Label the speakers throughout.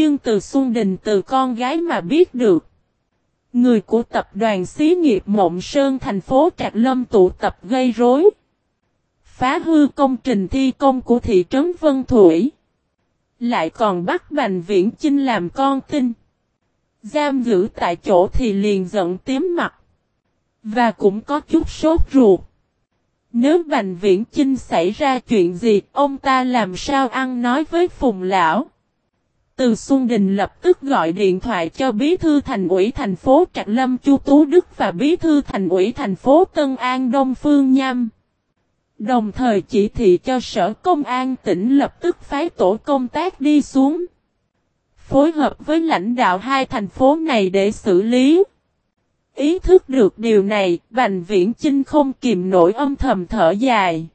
Speaker 1: Nhưng từ Xuân Đình từ con gái mà biết được. Người của tập đoàn xí nghiệp Mộng Sơn thành phố Trạc Lâm tụ tập gây rối. Phá hư công trình thi công của thị trấn Vân Thủy. Lại còn bắt Bành Viễn Chinh làm con tin. Giam giữ tại chỗ thì liền giận tím mặt. Và cũng có chút sốt ruột. Nếu Bành Viễn Chinh xảy ra chuyện gì, ông ta làm sao ăn nói với Phùng Lão? Từ Xuân Đình lập tức gọi điện thoại cho Bí thư Thành ủy thành phố Trạc Lâm Chu Tú Đức và Bí thư Thành ủy thành phố Tân An Đông Phương Nham. Đồng thời chỉ thị cho Sở Công an tỉnh lập tức phái tổ công tác đi xuống. Phối hợp với lãnh đạo hai thành phố này để xử lý. Ý thức được điều này, Bành Viễn Chinh không kìm nổi âm thầm thở dài.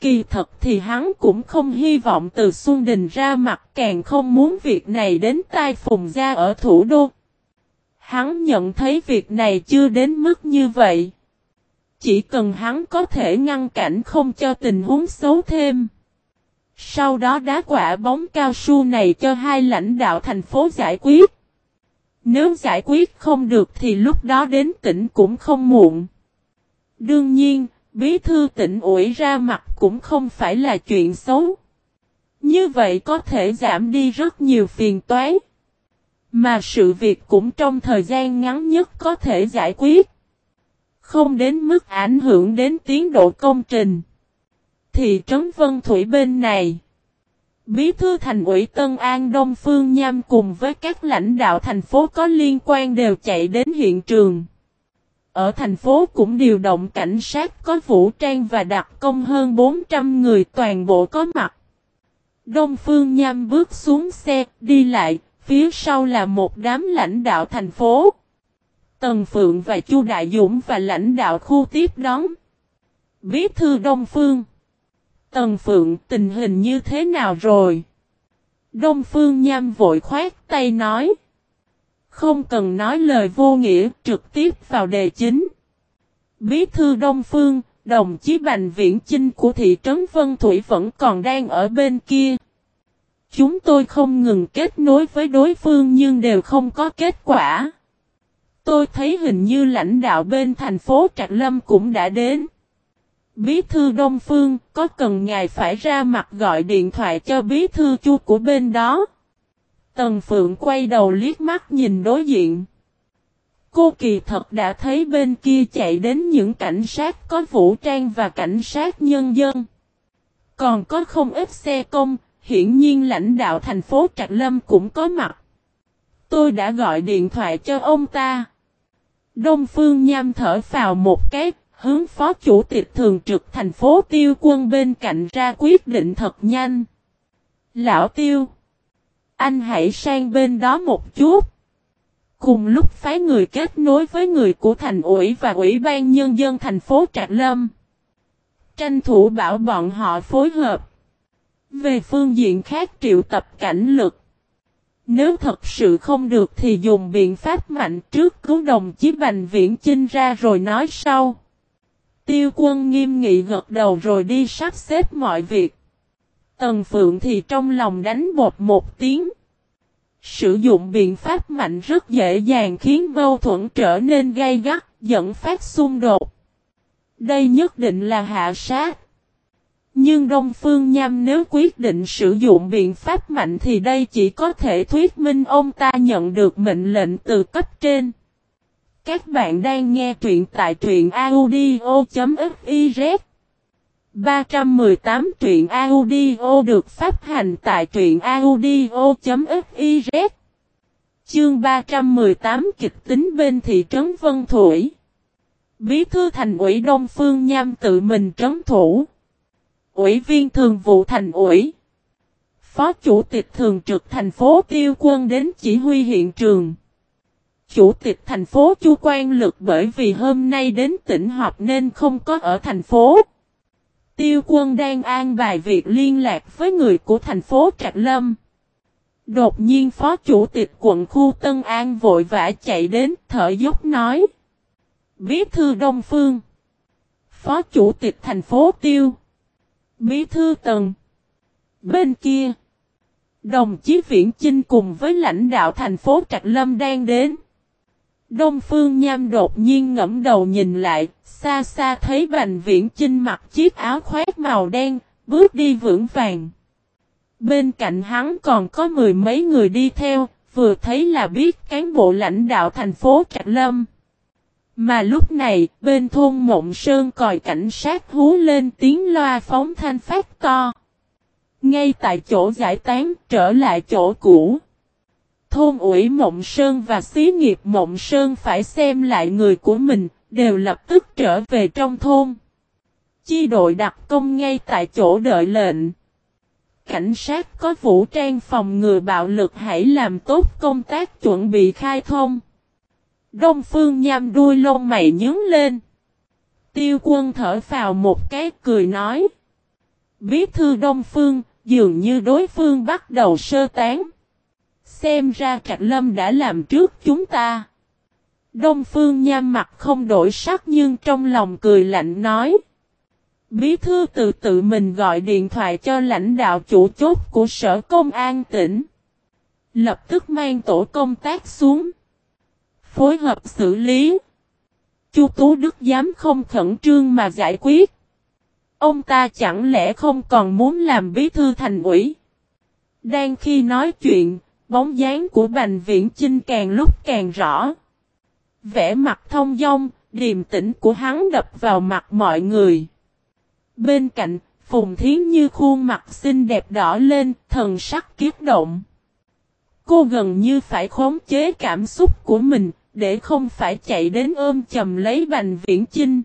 Speaker 1: Kỳ thật thì hắn cũng không hy vọng từ Xuân Đình ra mặt càng không muốn việc này đến tai Phùng Gia ở thủ đô. Hắn nhận thấy việc này chưa đến mức như vậy. Chỉ cần hắn có thể ngăn cản không cho tình huống xấu thêm. Sau đó đá quả bóng cao su này cho hai lãnh đạo thành phố giải quyết. Nếu giải quyết không được thì lúc đó đến tỉnh cũng không muộn. Đương nhiên, bí thư tỉnh ủi ra mặt cũng không phải là chuyện xấu. Như vậy có thể giảm đi rất nhiều phiền toái. Mà sự việc cũng trong thời gian ngắn nhất có thể giải quyết. Không đến mức ảnh hưởng đến tiến độ công trình. Thị trấn Vân Thủy bên này. Bí thư thành ủy Tân An Đông Phương Nham cùng với các lãnh đạo thành phố có liên quan đều chạy đến hiện trường. Ở thành phố cũng điều động cảnh sát có vũ trang và đặc công hơn 400 người toàn bộ có mặt. Đông Phương Nham bước xuống xe, đi lại, phía sau là một đám lãnh đạo thành phố. Tần Phượng và Chu Đại Dũng và lãnh đạo khu tiếp đón. Bí thư Đông Phương. Tần Phượng tình hình như thế nào rồi? Đông Phương Nham vội khoát tay nói. Không cần nói lời vô nghĩa, trực tiếp vào đề chính. Bí thư Đông Phương, đồng chí Bành Viễn Chinh của thị trấn Vân Thủy vẫn còn đang ở bên kia. Chúng tôi không ngừng kết nối với đối phương nhưng đều không có kết quả. Tôi thấy hình như lãnh đạo bên thành phố Trạc Lâm cũng đã đến. Bí thư Đông Phương, có cần ngài phải ra mặt gọi điện thoại cho bí thư chu của bên đó? Tần Phượng quay đầu liếc mắt nhìn đối diện. Cô kỳ thật đã thấy bên kia chạy đến những cảnh sát có vũ trang và cảnh sát nhân dân. Còn có không ít xe công, hiển nhiên lãnh đạo thành phố Trạc Lâm cũng có mặt. Tôi đã gọi điện thoại cho ông ta. Đông Phương Nham thở vào một cái, hướng phó chủ tịch thường trực thành phố Tiêu Quân bên cạnh ra quyết định thật nhanh. Lão Tiêu, anh hãy sang bên đó một chút. Cùng lúc phái người kết nối với người của thành ủy và ủy ban nhân dân thành phố Trạc Lâm. Tranh thủ bảo bọn họ phối hợp. Về phương diện khác triệu tập cảnh lực. Nếu thật sự không được thì dùng biện pháp mạnh trước cứu đồng chí Bành Viễn Chinh ra rồi nói sau. Tiêu quân nghiêm nghị gật đầu rồi đi sắp xếp mọi việc. Tần Phượng thì trong lòng đánh bột một tiếng. Sử dụng biện pháp mạnh rất dễ dàng khiến mâu thuẫn trở nên gay gắt, dẫn phát xung đột. Đây nhất định là hạ sát. Nhưng Đông Phương Nham nếu quyết định sử dụng biện pháp mạnh thì đây chỉ có thể thuyết minh ông ta nhận được mệnh lệnh từ cấp trên. Các bạn đang nghe truyện tại truyện audio.fif 318 truyện audio được phát hành tại truyện audio.fiz Chương 318 kịch tính bên thị trấn Vân Thủy. Bí thư thành ủy Đông Phương Nham tự mình trấn thủ. Ủy viên thường vụ thành ủy. Phó chủ tịch thường trực thành phố tiêu quân đến chỉ huy hiện trường. Chủ tịch thành phố Chu Quan Lực bởi vì hôm nay đến tỉnh họp nên không có ở thành phố. Tiêu quân đang an bài việc liên lạc với người của thành phố Trạc Lâm. Đột nhiên phó chủ tịch quận khu Tân An vội vã chạy đến, thở dốc nói. Bí thư Đông Phương. Phó chủ tịch thành phố Tiêu. Bí thư Tần. Bên kia. Đồng chí Viễn Chinh cùng với lãnh đạo thành phố Trạch Lâm đang đến. Đông Phương Nham đột nhiên ngẫm đầu nhìn lại, xa xa thấy Bành Viễn Chinh mặc chiếc áo khoét màu đen, bước đi vững vàng. Bên cạnh hắn còn có mười mấy người đi theo, vừa thấy là biết cán bộ lãnh đạo thành phố Trạch Lâm. Mà lúc này, bên thôn Mộng Sơn còi cảnh sát hú lên tiếng loa phóng thanh phát to. Ngay tại chỗ giải tán, trở lại chỗ cũ. Thôn ủy Mộng Sơn và xí nghiệp Mộng Sơn phải xem lại người của mình, đều lập tức trở về trong thôn. Chi đội đặc công ngay tại chỗ đợi lệnh. Cảnh sát có vũ trang phòng ngừa bạo lực hãy làm tốt công tác chuẩn bị khai thông. Đông Phương nham đuôi lông mày nhướng lên. Tiêu quân thở vào một cái cười nói. Bí thư Đông Phương, dường như đối phương bắt đầu sơ tán. Xem ra Trạch Lâm đã làm trước chúng ta. Đông Phương nham mặt không đổi sắc nhưng trong lòng cười lạnh nói. Bí thư từ tự mình gọi điện thoại cho lãnh đạo chủ chốt của sở công an tỉnh. Lập tức mang tổ công tác xuống. Phối hợp xử lý. Chu Tú Đức dám không khẩn trương mà giải quyết. Ông ta chẳng lẽ không còn muốn làm bí thư thành ủy. Đang khi nói chuyện, bóng dáng của Bành Viễn Chinh càng lúc càng rõ. Vẽ mặt thông dong, điềm tĩnh của hắn đập vào mặt mọi người. Bên cạnh, Phùng Thiến Như khuôn mặt xinh đẹp đỏ lên, thần sắc kiếp động. Cô gần như phải khống chế cảm xúc của mình, để không phải chạy đến ôm chầm lấy Bành Viễn Chinh.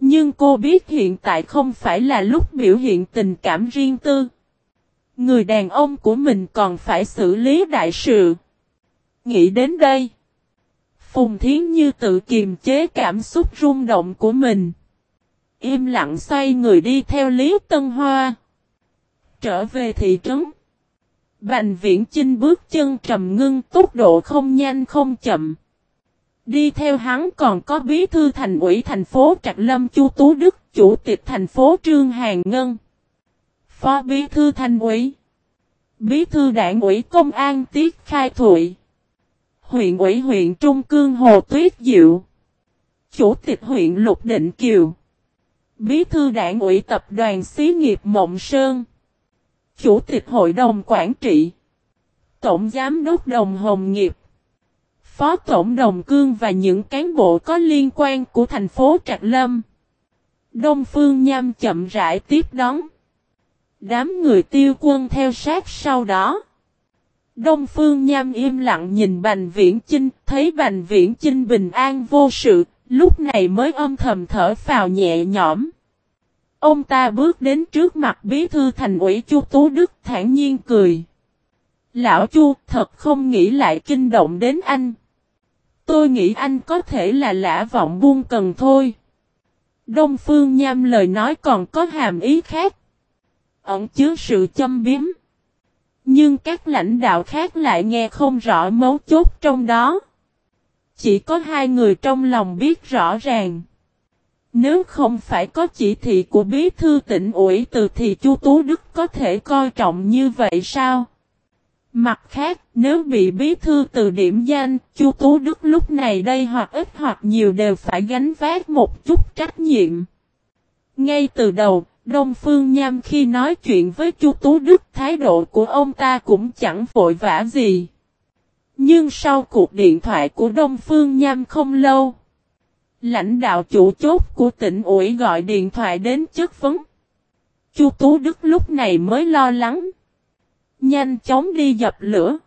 Speaker 1: Nhưng cô biết hiện tại không phải là lúc biểu hiện tình cảm riêng tư. Người đàn ông của mình còn phải xử lý đại sự. Nghĩ đến đây. Phùng Thiến Như tự kiềm chế cảm xúc rung động của mình. Im lặng xoay người đi theo Lý Tân Hoa. Trở về thị trấn. Bành viễn chinh bước chân trầm ngưng tốc độ không nhanh không chậm. Đi theo hắn còn có bí thư thành ủy thành phố Trạch Lâm Chu Tú Đức, chủ tịch thành phố Trương Hàng Ngân. Phó bí thư thành ủy. Bí thư đảng ủy công an Tiết Khai Thụy. Huyện ủy huyện Trung Cương Hồ Tuyết Diệu. Chủ tịch huyện Lục Định Kiều. Bí thư đảng ủy tập đoàn xí nghiệp Mộng Sơn. Chủ tịch hội đồng quản trị. Tổng giám đốc đồng hồng nghiệp. Phó Tổng Đồng Cương và những cán bộ có liên quan của thành phố Trạc Lâm. Đông Phương Nham chậm rãi tiếp đón. Đám người tiêu quân theo sát sau đó. Đông Phương Nham im lặng nhìn Bành Viễn Chinh, thấy Bành Viễn Chinh bình an vô sự, lúc này mới âm thầm thở phào nhẹ nhõm. Ông ta bước đến trước mặt bí thư thành ủy Chu Tú Đức thản nhiên cười. Lão Chu thật không nghĩ lại kinh động đến anh. Tôi nghĩ anh có thể là lã vọng buông cần thôi. Đông Phương Nham lời nói còn có hàm ý khác. Ẩn chứa sự châm biếm. Nhưng các lãnh đạo khác lại nghe không rõ mấu chốt trong đó. Chỉ có hai người trong lòng biết rõ ràng. Nếu không phải có chỉ thị của bí thư tỉnh ủy từ thì Chu Tú Đức có thể coi trọng như vậy sao? Mặt khác, nếu bị bí thư từ điểm danh, Chu Tú Đức lúc này đây hoặc ít hoặc nhiều đều phải gánh vác một chút trách nhiệm. Ngay từ đầu, Đông Phương Nham khi nói chuyện với Chu Tú Đức thái độ của ông ta cũng chẳng vội vã gì. Nhưng sau cuộc điện thoại của Đông Phương Nham không lâu, lãnh đạo chủ chốt của tỉnh ủy gọi điện thoại đến chất vấn. Chu Tú Đức lúc này mới lo lắng. Nhanh chóng đi dập lửa.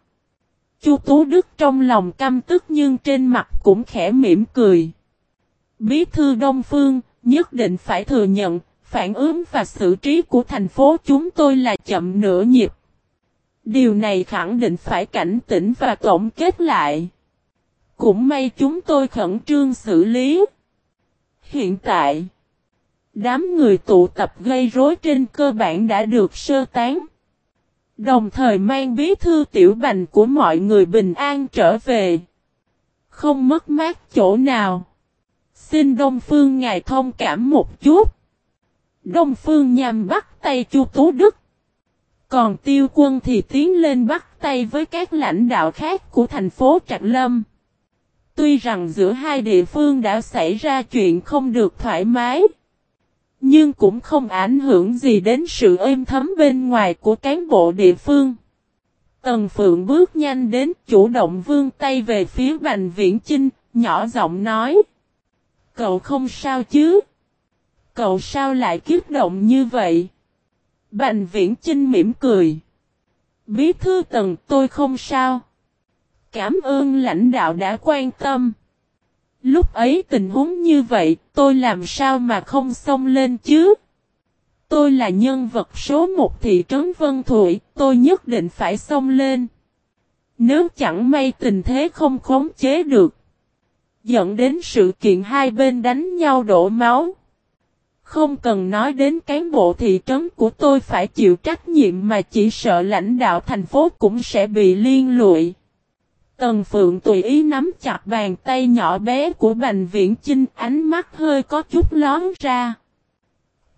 Speaker 1: Chu Tú Đức trong lòng căm tức nhưng trên mặt cũng khẽ mỉm cười. Bí thư Đông Phương, nhất định phải thừa nhận, phản ứng và xử trí của thành phố chúng tôi là chậm nửa nhịp. Điều này khẳng định phải cảnh tỉnh và tổng kết lại. Cũng may chúng tôi khẩn trương xử lý. Hiện tại, đám người tụ tập gây rối trên cơ bản đã được sơ tán. Đồng thời mang bí thư tiểu bành của mọi người bình an trở về. Không mất mát chỗ nào. Xin Đông Phương ngài thông cảm một chút. Đông Phương nhằm bắt tay Chu Tú Đức. Còn tiêu quân thì tiến lên bắt tay với các lãnh đạo khác của thành phố Trạc Lâm. Tuy rằng giữa hai địa phương đã xảy ra chuyện không được thoải mái. Nhưng cũng không ảnh hưởng gì đến sự êm thấm bên ngoài của cán bộ địa phương. Tần Phượng bước nhanh đến chủ động vươn tay về phía Bành Viễn Chinh, nhỏ giọng nói. Cậu không sao chứ? Cậu sao lại kiếp động như vậy? Bành Viễn Trinh mỉm cười. Bí thư Tần tôi không sao. Cảm ơn lãnh đạo đã quan tâm. Lúc ấy tình huống như vậy, tôi làm sao mà không xông lên chứ? Tôi là nhân vật số một thị trấn Vân Thụy, tôi nhất định phải xông lên. Nếu chẳng may tình thế không khống chế được, dẫn đến sự kiện hai bên đánh nhau đổ máu. Không cần nói đến cán bộ thị trấn của tôi phải chịu trách nhiệm mà chỉ sợ lãnh đạo thành phố cũng sẽ bị liên lụy. Tần Phượng tùy ý nắm chặt bàn tay nhỏ bé của Bành Viễn Chinh ánh mắt hơi có chút lón ra.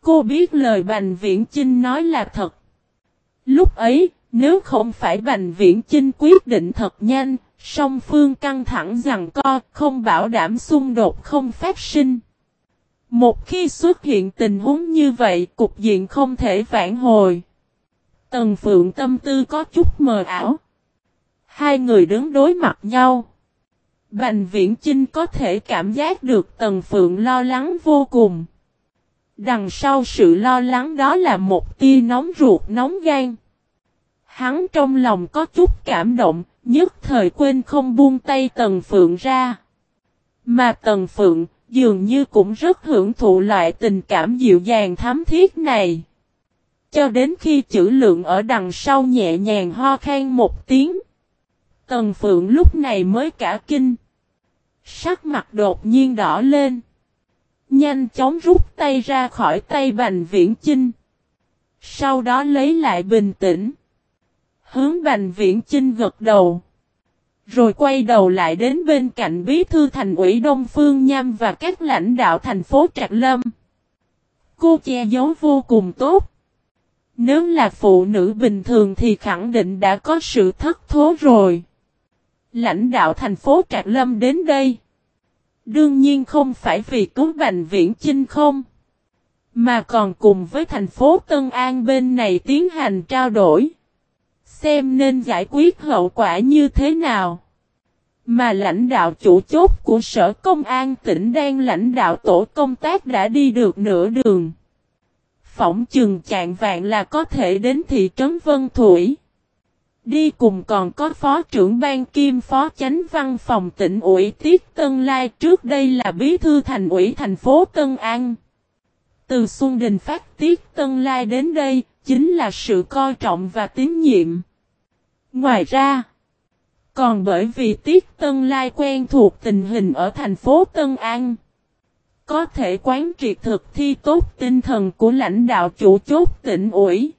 Speaker 1: Cô biết lời Bành Viễn Chinh nói là thật. Lúc ấy, nếu không phải Bành Viễn Chinh quyết định thật nhanh, song phương căng thẳng rằng co, không bảo đảm xung đột không phát sinh. Một khi xuất hiện tình huống như vậy, cục diện không thể vãn hồi. Tần Phượng tâm tư có chút mờ ảo. Hai người đứng đối mặt nhau. Bành Viễn Chinh có thể cảm giác được Tần Phượng lo lắng vô cùng. Đằng sau sự lo lắng đó là một tia nóng ruột nóng gan. Hắn trong lòng có chút cảm động, nhất thời quên không buông tay Tần Phượng ra. Mà Tần Phượng dường như cũng rất hưởng thụ loại tình cảm dịu dàng thắm thiết này. Cho đến khi chữ lượng ở đằng sau nhẹ nhàng ho khan một tiếng. Tần Phượng lúc này mới cả kinh. Sắc mặt đột nhiên đỏ lên. Nhanh chóng rút tay ra khỏi tay Bành Viễn Chinh. Sau đó lấy lại bình tĩnh. Hướng Bành Viễn Chinh gật đầu. Rồi quay đầu lại đến bên cạnh bí thư thành ủy Đông Phương Nham và các lãnh đạo thành phố Trạc Lâm. Cô che giấu vô cùng tốt. Nếu là phụ nữ bình thường thì khẳng định đã có sự thất thố rồi. Lãnh đạo thành phố Trạc Lâm đến đây. Đương nhiên không phải vì cứu Bành Viễn Chinh không. Mà còn cùng với thành phố Tân An bên này tiến hành trao đổi. Xem nên giải quyết hậu quả như thế nào. Mà lãnh đạo chủ chốt của Sở Công an tỉnh đang lãnh đạo tổ công tác đã đi được nửa đường. Phỏng chừng chạng vạn là có thể đến thị trấn Vân Thủy. Đi cùng còn có phó trưởng ban kim phó chánh văn phòng tỉnh ủy Tiết Tân Lai, trước đây là bí thư thành ủy thành phố Tân An. Từ Xuân Đình phát Tiết Tân Lai đến đây chính là sự coi trọng và tín nhiệm. Ngoài ra, còn bởi vì Tiết Tân Lai quen thuộc tình hình ở thành phố Tân An. Có thể quán triệt thực thi tốt tinh thần của lãnh đạo chủ chốt tỉnh ủy.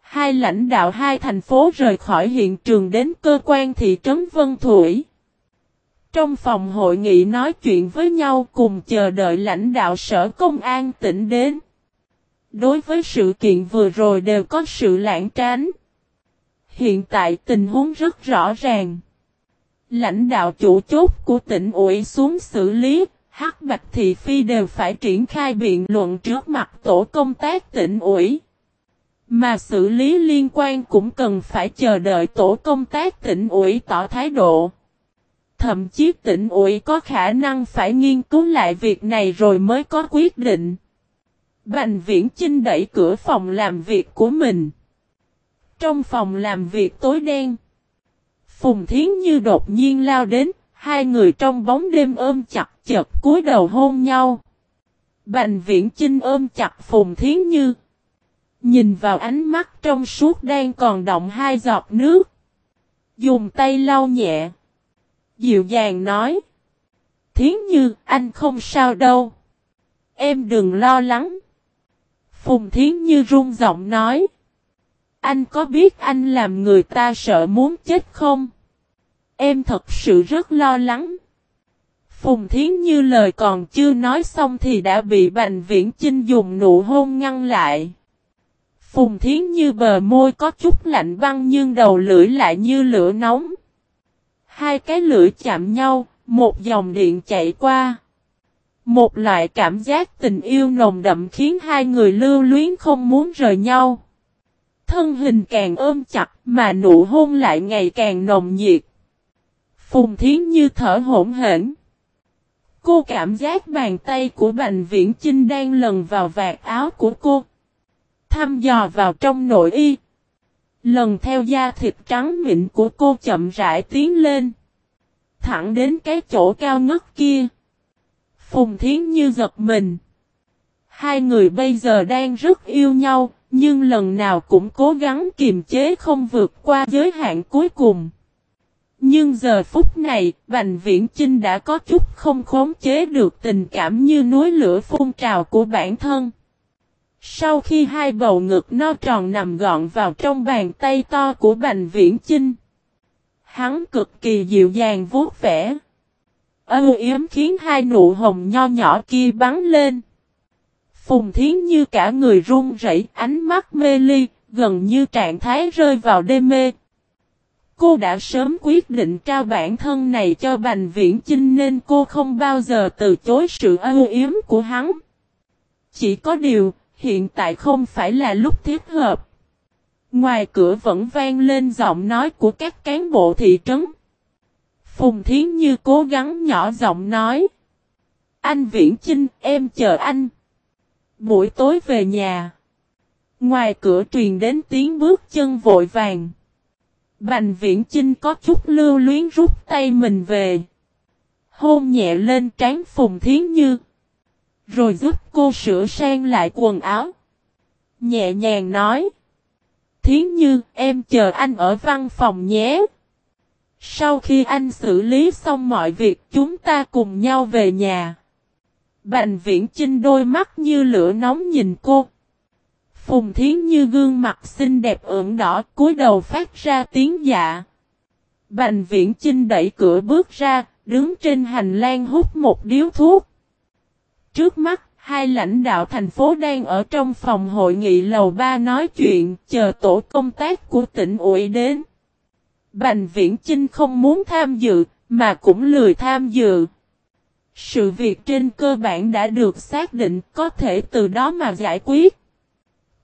Speaker 1: Hai lãnh đạo hai thành phố rời khỏi hiện trường đến cơ quan thị trấn Vân Thủy. Trong phòng hội nghị nói chuyện với nhau cùng chờ đợi lãnh đạo sở công an tỉnh đến. Đối với sự kiện vừa rồi đều có sự lãng tránh. Hiện tại tình huống rất rõ ràng. Lãnh đạo chủ chốt của tỉnh ủy xuống xử lý, Hắc Bạch Thị Phi đều phải triển khai biện luận trước mặt tổ công tác tỉnh ủy. Mà xử lý liên quan cũng cần phải chờ đợi tổ công tác tỉnh ủy tỏ thái độ. Thậm chí tỉnh ủy có khả năng phải nghiên cứu lại việc này rồi mới có quyết định. Bành viễn Chinh đẩy cửa phòng làm việc của mình. Trong phòng làm việc tối đen. Phùng Thiến Như đột nhiên lao đến, hai người trong bóng đêm ôm chặt chật cúi đầu hôn nhau. Bành viễn Chinh ôm chặt Phùng Thiến Như. Nhìn vào ánh mắt trong suốt đang còn động hai giọt nước. Dùng tay lau nhẹ. Dịu dàng nói. Thiến Như, anh không sao đâu. Em đừng lo lắng. Phùng Thiến Như run giọng nói. Anh có biết anh làm người ta sợ muốn chết không? Em thật sự rất lo lắng. Phùng Thiến Như lời còn chưa nói xong thì đã bị Bành Viễn Chinh dùng nụ hôn ngăn lại. Phùng Thiến Như bờ môi có chút lạnh băng nhưng đầu lưỡi lại như lửa nóng. Hai cái lưỡi chạm nhau, một dòng điện chạy qua. Một loại cảm giác tình yêu nồng đậm khiến hai người lưu luyến không muốn rời nhau. Thân hình càng ôm chặt mà nụ hôn lại ngày càng nồng nhiệt. Phùng Thiến Như thở hổn hển. Cô cảm giác bàn tay của Bành Viễn Chinh đang lần vào vạt áo của cô. Thăm dò vào trong nội y. Lần theo da thịt trắng mịn của cô chậm rãi tiến lên. Thẳng đến cái chỗ cao ngất kia. Phùng Thiến Như giật mình. Hai người bây giờ đang rất yêu nhau, nhưng lần nào cũng cố gắng kiềm chế không vượt qua giới hạn cuối cùng. Nhưng giờ phút này, Bành Viễn Chinh đã có chút không khống chế được tình cảm như núi lửa phun trào của bản thân. Sau khi hai bầu ngực no tròn nằm gọn vào trong bàn tay to của Bành Viễn Chinh, hắn cực kỳ dịu dàng vuốt vẻ. Âu yếm khiến hai nụ hồng nho nhỏ kia bắn lên. Phùng Thiến như cả người run rẩy, ánh mắt mê ly, gần như trạng thái rơi vào đê mê. Cô đã sớm quyết định trao bản thân này cho Bành Viễn Chinh nên cô không bao giờ từ chối sự âu yếm của hắn. Chỉ có điều, hiện tại không phải là lúc thiết hợp. Ngoài cửa vẫn vang lên giọng nói của các cán bộ thị trấn. Phùng Thiến Như cố gắng nhỏ giọng nói. Anh Viễn Chinh, em chờ anh. Buổi tối về nhà. Ngoài cửa truyền đến tiếng bước chân vội vàng. Bành Viễn Chinh có chút lưu luyến rút tay mình về. Hôn nhẹ lên trán Phùng Thiến Như. Rồi giúp cô sửa sang lại quần áo. Nhẹ nhàng nói. Thiến Như, em chờ anh ở văn phòng nhé. Sau khi anh xử lý xong mọi việc chúng ta cùng nhau về nhà. Bành viễn chinh đôi mắt như lửa nóng nhìn cô. Phùng thiến như gương mặt xinh đẹp ửng đỏ cúi đầu phát ra tiếng dạ. Bành viễn chinh đẩy cửa bước ra, đứng trên hành lang hút một điếu thuốc. Trước mắt, hai lãnh đạo thành phố đang ở trong phòng hội nghị lầu 3 nói chuyện, chờ tổ công tác của tỉnh ủy đến. Bành Viễn Chinh không muốn tham dự, mà cũng lười tham dự. Sự việc trên cơ bản đã được xác định, có thể từ đó mà giải quyết.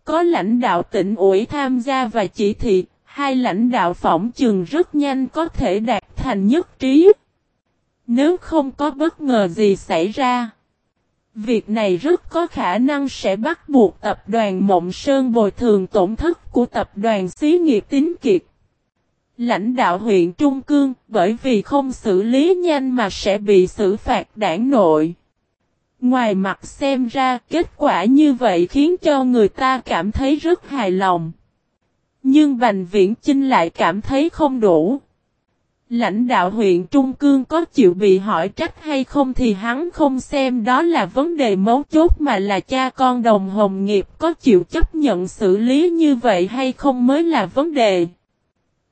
Speaker 1: Có lãnh đạo tỉnh ủy tham gia và chỉ thị, hai lãnh đạo phỏng trường rất nhanh có thể đạt thành nhất trí. Nếu không có bất ngờ gì xảy ra, việc này rất có khả năng sẽ bắt buộc tập đoàn Mộng Sơn bồi thường tổn thất của tập đoàn xí nghiệp tín kiệt. Lãnh đạo huyện Trung Cương, bởi vì không xử lý nhanh mà sẽ bị xử phạt đảng nội. Ngoài mặt xem ra, kết quả như vậy khiến cho người ta cảm thấy rất hài lòng. Nhưng Bành Viễn Chinh lại cảm thấy không đủ. Lãnh đạo huyện Trung Cương có chịu bị hỏi trách hay không thì hắn không xem đó là vấn đề mấu chốt mà là cha con đồng hồng nghiệp có chịu chấp nhận xử lý như vậy hay không mới là vấn đề.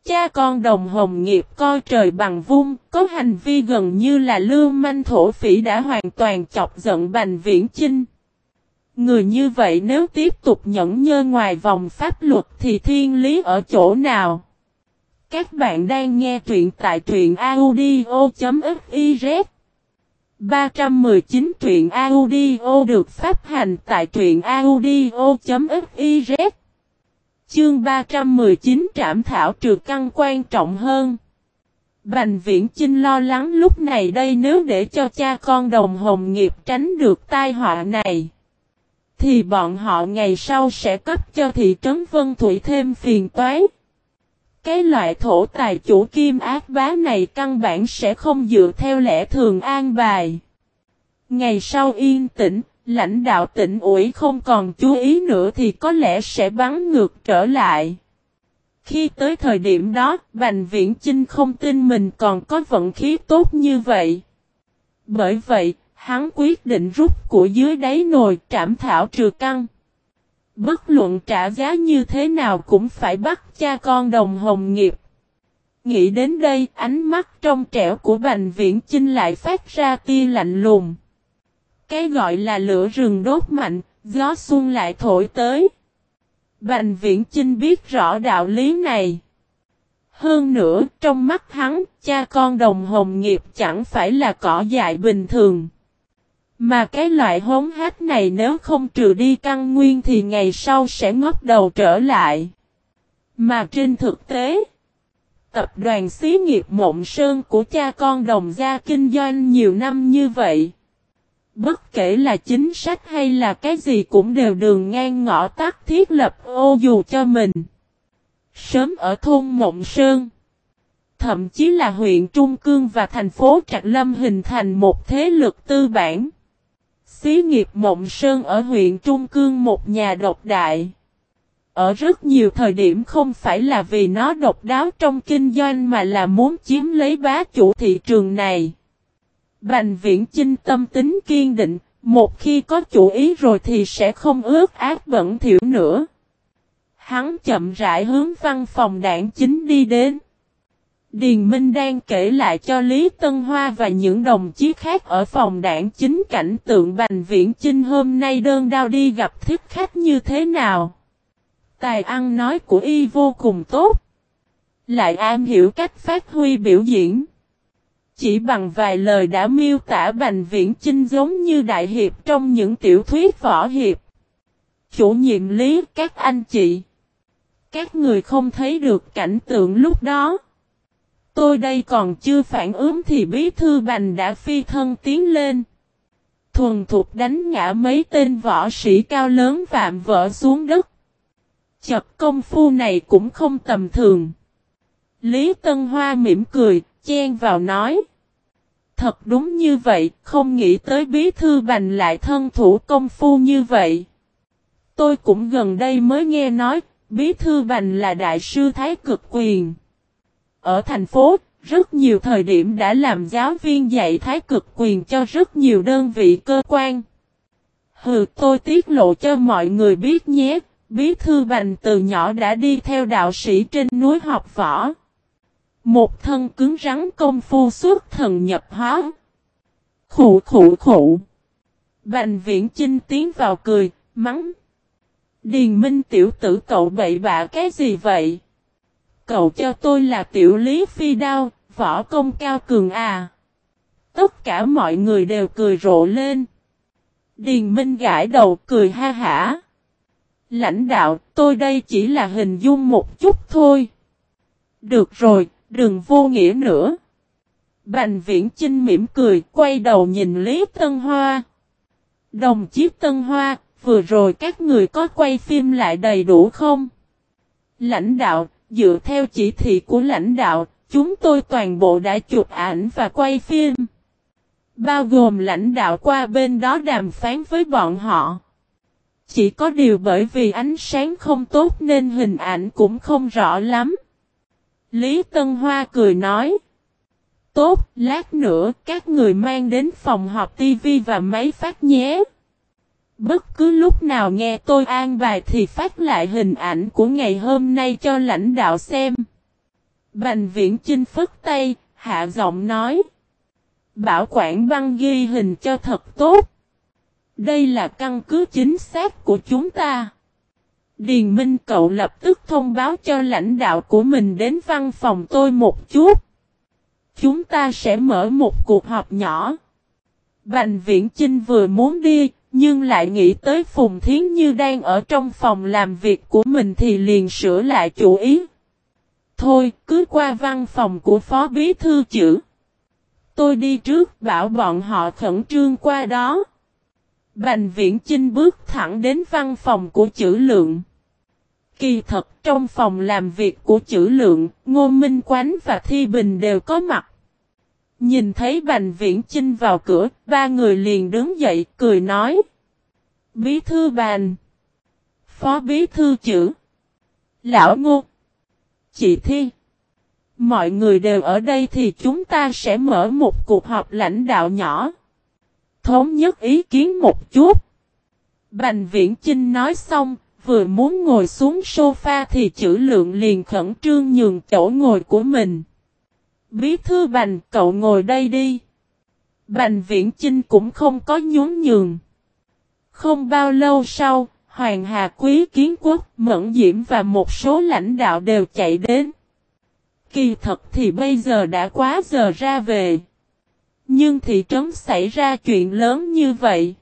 Speaker 1: Cha con đồng hồng nghiệp coi trời bằng vung, có hành vi gần như là lưu manh thổ phỉ đã hoàn toàn chọc giận Bành Viễn Chinh. Người như vậy nếu tiếp tục nhẫn nhơ ngoài vòng pháp luật thì thiên lý ở chỗ nào? Các bạn đang nghe truyện tại truyện audio.fiz 319 truyện audio được phát hành tại truyện audio.fiz Chương 319 trảm thảo trừ căn quan trọng hơn. Bành viễn Chinh lo lắng lúc này đây nếu để cho cha con đồng hồng nghiệp tránh được tai họa này. Thì bọn họ ngày sau sẽ cấp cho thị trấn Vân Thủy thêm phiền toái. Cái loại thổ tài chủ kim ác bá này căn bản sẽ không dựa theo lẽ thường an bài. Ngày sau yên tĩnh, lãnh đạo tỉnh ủy không còn chú ý nữa thì có lẽ sẽ bắn ngược trở lại. Khi tới thời điểm đó, Bành Viễn Chinh không tin mình còn có vận khí tốt như vậy. Bởi vậy, hắn quyết định rút của dưới đáy nồi trảm thảo trừ căng. Bất luận trả giá như thế nào cũng phải bắt cha con đồng hồng nghiệp. Nghĩ đến đây, ánh mắt trong trẻo của Bành Viễn Chinh lại phát ra tia lạnh lùng. Cái gọi là lửa rừng đốt mạnh, gió xuân lại thổi tới. Bành Viễn Chinh biết rõ đạo lý này. Hơn nữa, trong mắt hắn, cha con đồng hồng nghiệp chẳng phải là cỏ dại bình thường. Mà cái loại hống hát này nếu không trừ đi căn nguyên thì ngày sau sẽ ngóc đầu trở lại. Mà trên thực tế, tập đoàn xí nghiệp Mộng Sơn của cha con đồng gia kinh doanh nhiều năm như vậy. Bất kể là chính sách hay là cái gì cũng đều đường ngang ngõ tắt thiết lập ô dù cho mình. Sớm ở thôn Mộng Sơn. Thậm chí là huyện Trung Cương và thành phố Trạc Lâm hình thành một thế lực tư bản. Xí nghiệp Mộng Sơn ở huyện Trung Cương một nhà độc đại. Ở rất nhiều thời điểm không phải là vì nó độc đáo trong kinh doanh mà là muốn chiếm lấy bá chủ thị trường này. Bành viễn chinh tâm tính kiên định, một khi có chủ ý rồi thì sẽ không ước ác bẩn thiểu nữa. Hắn chậm rãi hướng văn phòng đảng chính đi đến. Điền Minh đang kể lại cho Lý Tân Hoa và những đồng chí khác ở phòng đảng chính cảnh tượng Bành Viễn Chinh hôm nay đơn đau đi gặp thích khách như thế nào. Tài ăn nói của y vô cùng tốt. Lại am hiểu cách phát huy biểu diễn. Chỉ bằng vài lời đã miêu tả Bành Viễn Chinh giống như đại hiệp trong những tiểu thuyết võ hiệp. Chủ nhiệm lý các anh chị. Các người không thấy được cảnh tượng lúc đó. Tôi đây còn chưa phản ứng thì bí thư bành đã phi thân tiến lên. Thuần thục đánh ngã mấy tên võ sĩ cao lớn vạm vỡ xuống đất. Chập công phu này cũng không tầm thường. Lý Tân Hoa mỉm cười, chen vào nói. Thật đúng như vậy, không nghĩ tới bí thư bành lại thân thủ công phu như vậy. Tôi cũng gần đây mới nghe nói, bí thư bành là đại sư thái cực quyền. Ở thành phố, rất nhiều thời điểm đã làm giáo viên dạy thái cực quyền cho rất nhiều đơn vị cơ quan. Hừ tôi tiết lộ cho mọi người biết nhé, bí thư bành từ nhỏ đã đi theo đạo sĩ trên núi học võ. Một thân cứng rắn công phu suốt thần nhập hóa. Khủ khủ khủ. Bành viễn chinh tiến vào cười, mắng. Điền minh tiểu tử cậu bậy bạ cái gì vậy? Cậu cho tôi là tiểu lý phi đao, võ công cao cường à. Tất cả mọi người đều cười rộ lên. Điền minh gãi đầu cười ha hả. Lãnh đạo, tôi đây chỉ là hình dung một chút thôi. Được rồi, đừng vô nghĩa nữa. Bành viễn Trinh mỉm cười, quay đầu nhìn Lý Tân Hoa. Đồng chí Tân Hoa, vừa rồi các người có quay phim lại đầy đủ không? Lãnh đạo, dựa theo chỉ thị của lãnh đạo, chúng tôi toàn bộ đã chụp ảnh và quay phim. Bao gồm lãnh đạo qua bên đó đàm phán với bọn họ. Chỉ có điều bởi vì ánh sáng không tốt nên hình ảnh cũng không rõ lắm. Lý Tân Hoa cười nói. Tốt, lát nữa các người mang đến phòng họp TV và máy phát nhé. Bất cứ lúc nào nghe tôi an bài thì phát lại hình ảnh của ngày hôm nay cho lãnh đạo xem. Bành viễn chinh phất tay, hạ giọng nói. Bảo quản băng ghi hình cho thật tốt. Đây là căn cứ chính xác của chúng ta. Điền Minh cậu lập tức thông báo cho lãnh đạo của mình đến văn phòng tôi một chút. Chúng ta sẽ mở một cuộc họp nhỏ. Bành Viễn Chinh vừa muốn đi, nhưng lại nghĩ tới Phùng Thiến Như đang ở trong phòng làm việc của mình thì liền sửa lại chủ ý. Thôi, cứ qua văn phòng của Phó Bí Thư chữ. Tôi đi trước bảo bọn họ khẩn trương qua đó. Bành Viễn Chinh bước thẳng đến văn phòng của chữ lượng. Kỳ thật trong phòng làm việc của chữ lượng, Ngô Minh Quán và Thi Bình đều có mặt. Nhìn thấy Bành Viễn Chinh vào cửa, ba người liền đứng dậy cười nói. Bí thư bàn. Phó bí thư chữ. Lão Ngô. Chị Thi. Mọi người đều ở đây thì chúng ta sẽ mở một cuộc họp lãnh đạo nhỏ. Thống nhất ý kiến một chút. Bành Viễn Chinh nói xong, vừa muốn ngồi xuống sofa thì chữ lượng liền khẩn trương nhường chỗ ngồi của mình. Bí thư Bành, cậu ngồi đây đi. Bành Viễn Chinh cũng không có nhún nhường. Không bao lâu sau, Hoàng Hà Quý Kiến Quốc, Mẫn Diễm và một số lãnh đạo đều chạy đến. Kỳ thật thì bây giờ đã quá giờ ra về. Nhưng thị trấn xảy ra chuyện lớn như vậy.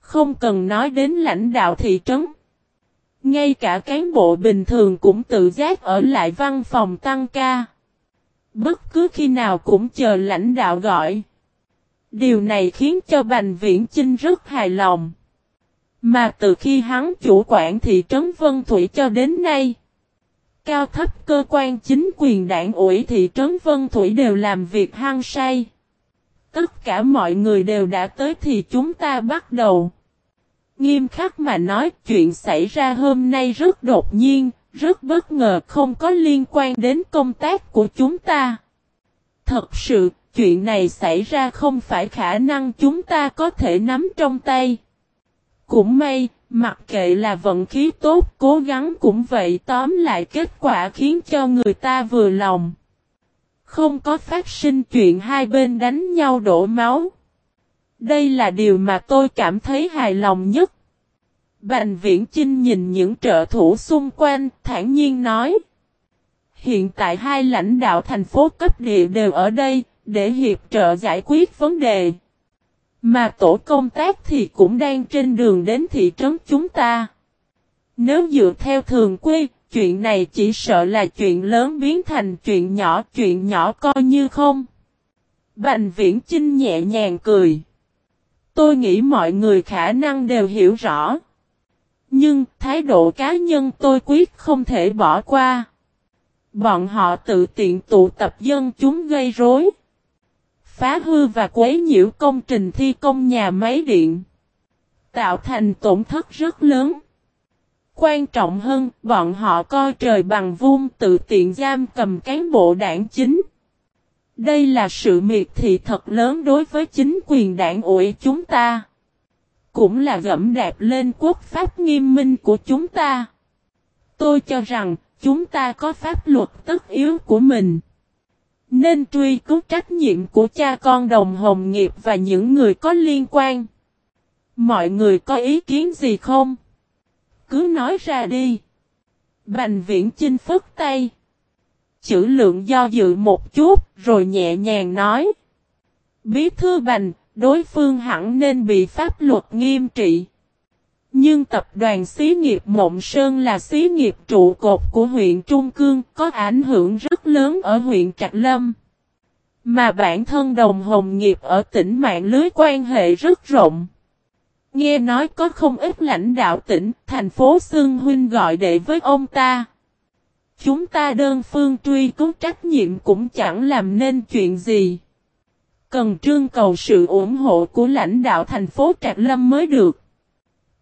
Speaker 1: Không cần nói đến lãnh đạo thị trấn. Ngay cả cán bộ bình thường cũng tự giác ở lại văn phòng tăng ca. Bất cứ khi nào cũng chờ lãnh đạo gọi. Điều này khiến cho Bành Viễn Chinh rất hài lòng. Mà từ khi hắn chủ quản thị trấn Vân Thủy cho đến nay, cao thấp cơ quan chính quyền đảng ủy thị trấn Vân Thủy đều làm việc hăng say. Tất cả mọi người đều đã tới thì chúng ta bắt đầu. Nghiêm khắc mà nói chuyện xảy ra hôm nay rất đột nhiên, rất bất ngờ không có liên quan đến công tác của chúng ta. Thật sự, chuyện này xảy ra không phải khả năng chúng ta có thể nắm trong tay. Cũng may, mặc kệ là vận khí tốt, cố gắng cũng vậy tóm lại kết quả khiến cho người ta vừa lòng. Không có phát sinh chuyện hai bên đánh nhau đổ máu. Đây là điều mà tôi cảm thấy hài lòng nhất. Bành viễn Chinh nhìn những trợ thủ xung quanh, thản nhiên nói. Hiện tại hai lãnh đạo thành phố cấp địa đều ở đây, để hiệp trợ giải quyết vấn đề. Mà tổ công tác thì cũng đang trên đường đến thị trấn chúng ta. Nếu dựa theo thường quy, chuyện này chỉ sợ là chuyện lớn biến thành chuyện nhỏ, chuyện nhỏ coi như không. Bành viễn Chinh nhẹ nhàng cười. Tôi nghĩ mọi người khả năng đều hiểu rõ. Nhưng thái độ cá nhân tôi quyết không thể bỏ qua. Bọn họ tự tiện tụ tập dân chúng gây rối. Phá hư và quấy nhiễu công trình thi công nhà máy điện. Tạo thành tổn thất rất lớn. Quan trọng hơn, bọn họ coi trời bằng vuông tự tiện giam cầm cán bộ đảng chính. Đây là sự miệt thị thật lớn đối với chính quyền đảng ủy chúng ta. Cũng là gẫm đạp lên quốc pháp nghiêm minh của chúng ta. Tôi cho rằng, chúng ta có pháp luật tất yếu của mình. Nên truy cứu trách nhiệm của cha con đồng hồng nghiệp và những người có liên quan. Mọi người có ý kiến gì không? Cứ nói ra đi. Bành viễn chinh phức tay. Chữ lượng do dự một chút, rồi nhẹ nhàng nói. Bí thư bành, đối phương hẳn nên bị pháp luật nghiêm trị. Nhưng tập đoàn xí nghiệp Mộng Sơn là xí nghiệp trụ cột của huyện Trung Cương có ảnh hưởng rất lớn ở huyện Trạch Lâm. Mà bản thân đồng hồng nghiệp ở tỉnh mạng lưới quan hệ rất rộng. Nghe nói có không ít lãnh đạo tỉnh, thành phố Sương Huynh gọi đệ với ông ta. Chúng ta đơn phương truy cứu trách nhiệm cũng chẳng làm nên chuyện gì. Cần trương cầu sự ủng hộ của lãnh đạo thành phố Trạc Lâm mới được.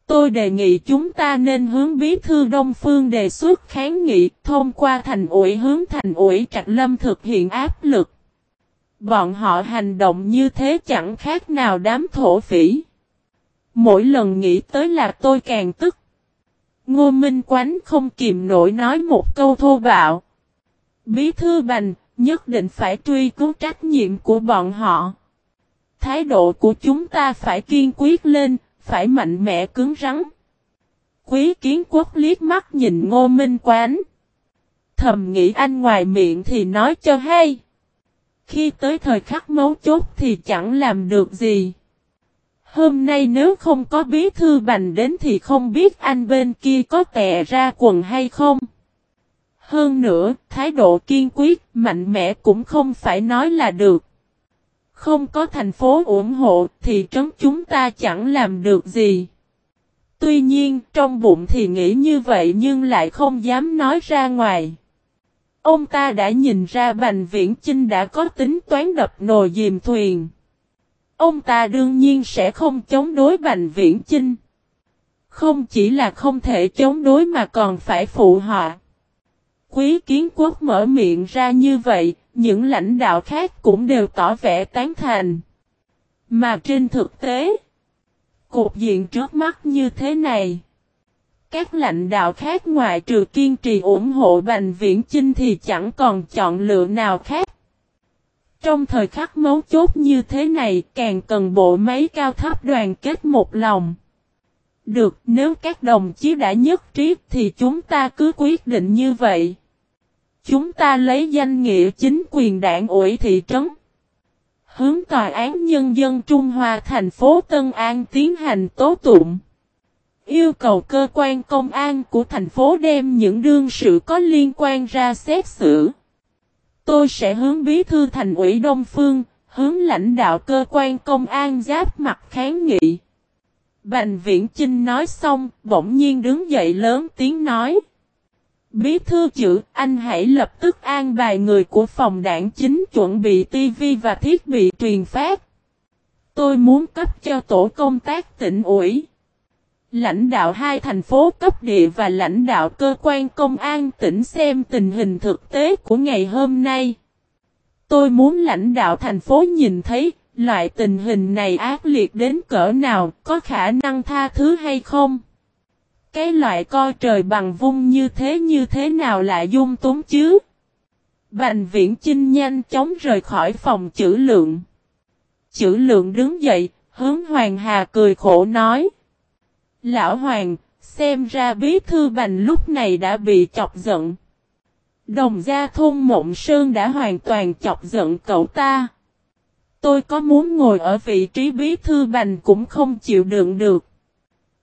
Speaker 1: Tôi đề nghị chúng ta nên hướng bí thư Đông Phương đề xuất kháng nghị thông qua thành ủy hướng thành ủy Trạc Lâm thực hiện áp lực. Bọn họ hành động như thế chẳng khác nào đám thổ phỉ. Mỗi lần nghĩ tới là tôi càng tức. Ngô Minh Quánh không kìm nổi nói một câu thô bạo. Bí thư bành, nhất định phải truy cứu trách nhiệm của bọn họ. Thái độ của chúng ta phải kiên quyết lên, phải mạnh mẽ cứng rắn. Quý kiến quốc liếc mắt nhìn ngô minh quán. Thầm nghĩ anh ngoài miệng thì nói cho hay. Khi tới thời khắc mấu chốt thì chẳng làm được gì. Hôm nay nếu không có bí thư bành đến thì không biết anh bên kia có tè ra quần hay không. Hơn nữa, thái độ kiên quyết, mạnh mẽ cũng không phải nói là được. Không có thành phố ủng hộ thì trấn chúng ta chẳng làm được gì. Tuy nhiên, trong bụng thì nghĩ như vậy nhưng lại không dám nói ra ngoài. Ông ta đã nhìn ra Bành Viễn Chinh đã có tính toán đập nồi dìm thuyền. Ông ta đương nhiên sẽ không chống đối Bành Viễn Chinh. Không chỉ là không thể chống đối mà còn phải phụ họa. Quý kiến quốc mở miệng ra như vậy, những lãnh đạo khác cũng đều tỏ vẻ tán thành. Mà trên thực tế, cục diện trước mắt như thế này. Các lãnh đạo khác ngoại trừ kiên trì ủng hộ Bành Viễn Chinh thì chẳng còn chọn lựa nào khác. Trong thời khắc mấu chốt như thế này càng cần bộ máy cao thấp đoàn kết một lòng. Được, nếu các đồng chí đã nhất trí thì chúng ta cứ quyết định như vậy. Chúng ta lấy danh nghĩa chính quyền đảng ủy thị trấn. Hướng Tòa án Nhân dân Trung Hoa thành phố Tân An tiến hành tố tụng. Yêu cầu cơ quan công an của thành phố đem những đương sự có liên quan ra xét xử. Tôi sẽ hướng bí thư thành ủy Đông Phương, hướng lãnh đạo cơ quan công an giáp mặt kháng nghị. Bành Viễn Chinh nói xong, bỗng nhiên đứng dậy lớn tiếng nói. Bí thư chữ, anh hãy lập tức an bài người của phòng đảng chính chuẩn bị tivi và thiết bị truyền phát. Tôi muốn cấp cho tổ công tác tỉnh ủy. Lãnh đạo hai thành phố cấp địa và lãnh đạo cơ quan công an tỉnh xem tình hình thực tế của ngày hôm nay. Tôi muốn lãnh đạo thành phố nhìn thấy loại tình hình này ác liệt đến cỡ nào, có khả năng tha thứ hay không? Cái loại coi trời bằng vung như thế như thế nào lại dung túng chứ? Bành viễn chinh nhanh chóng rời khỏi phòng chữ lượng. Chữ lượng đứng dậy, hướng Hoàng Hà cười khổ nói. Lão Hoàng, xem ra bí thư bành lúc này đã bị chọc giận. Đồng gia thôn Mộng Sơn đã hoàn toàn chọc giận cậu ta. Tôi có muốn ngồi ở vị trí bí thư bành cũng không chịu đựng được.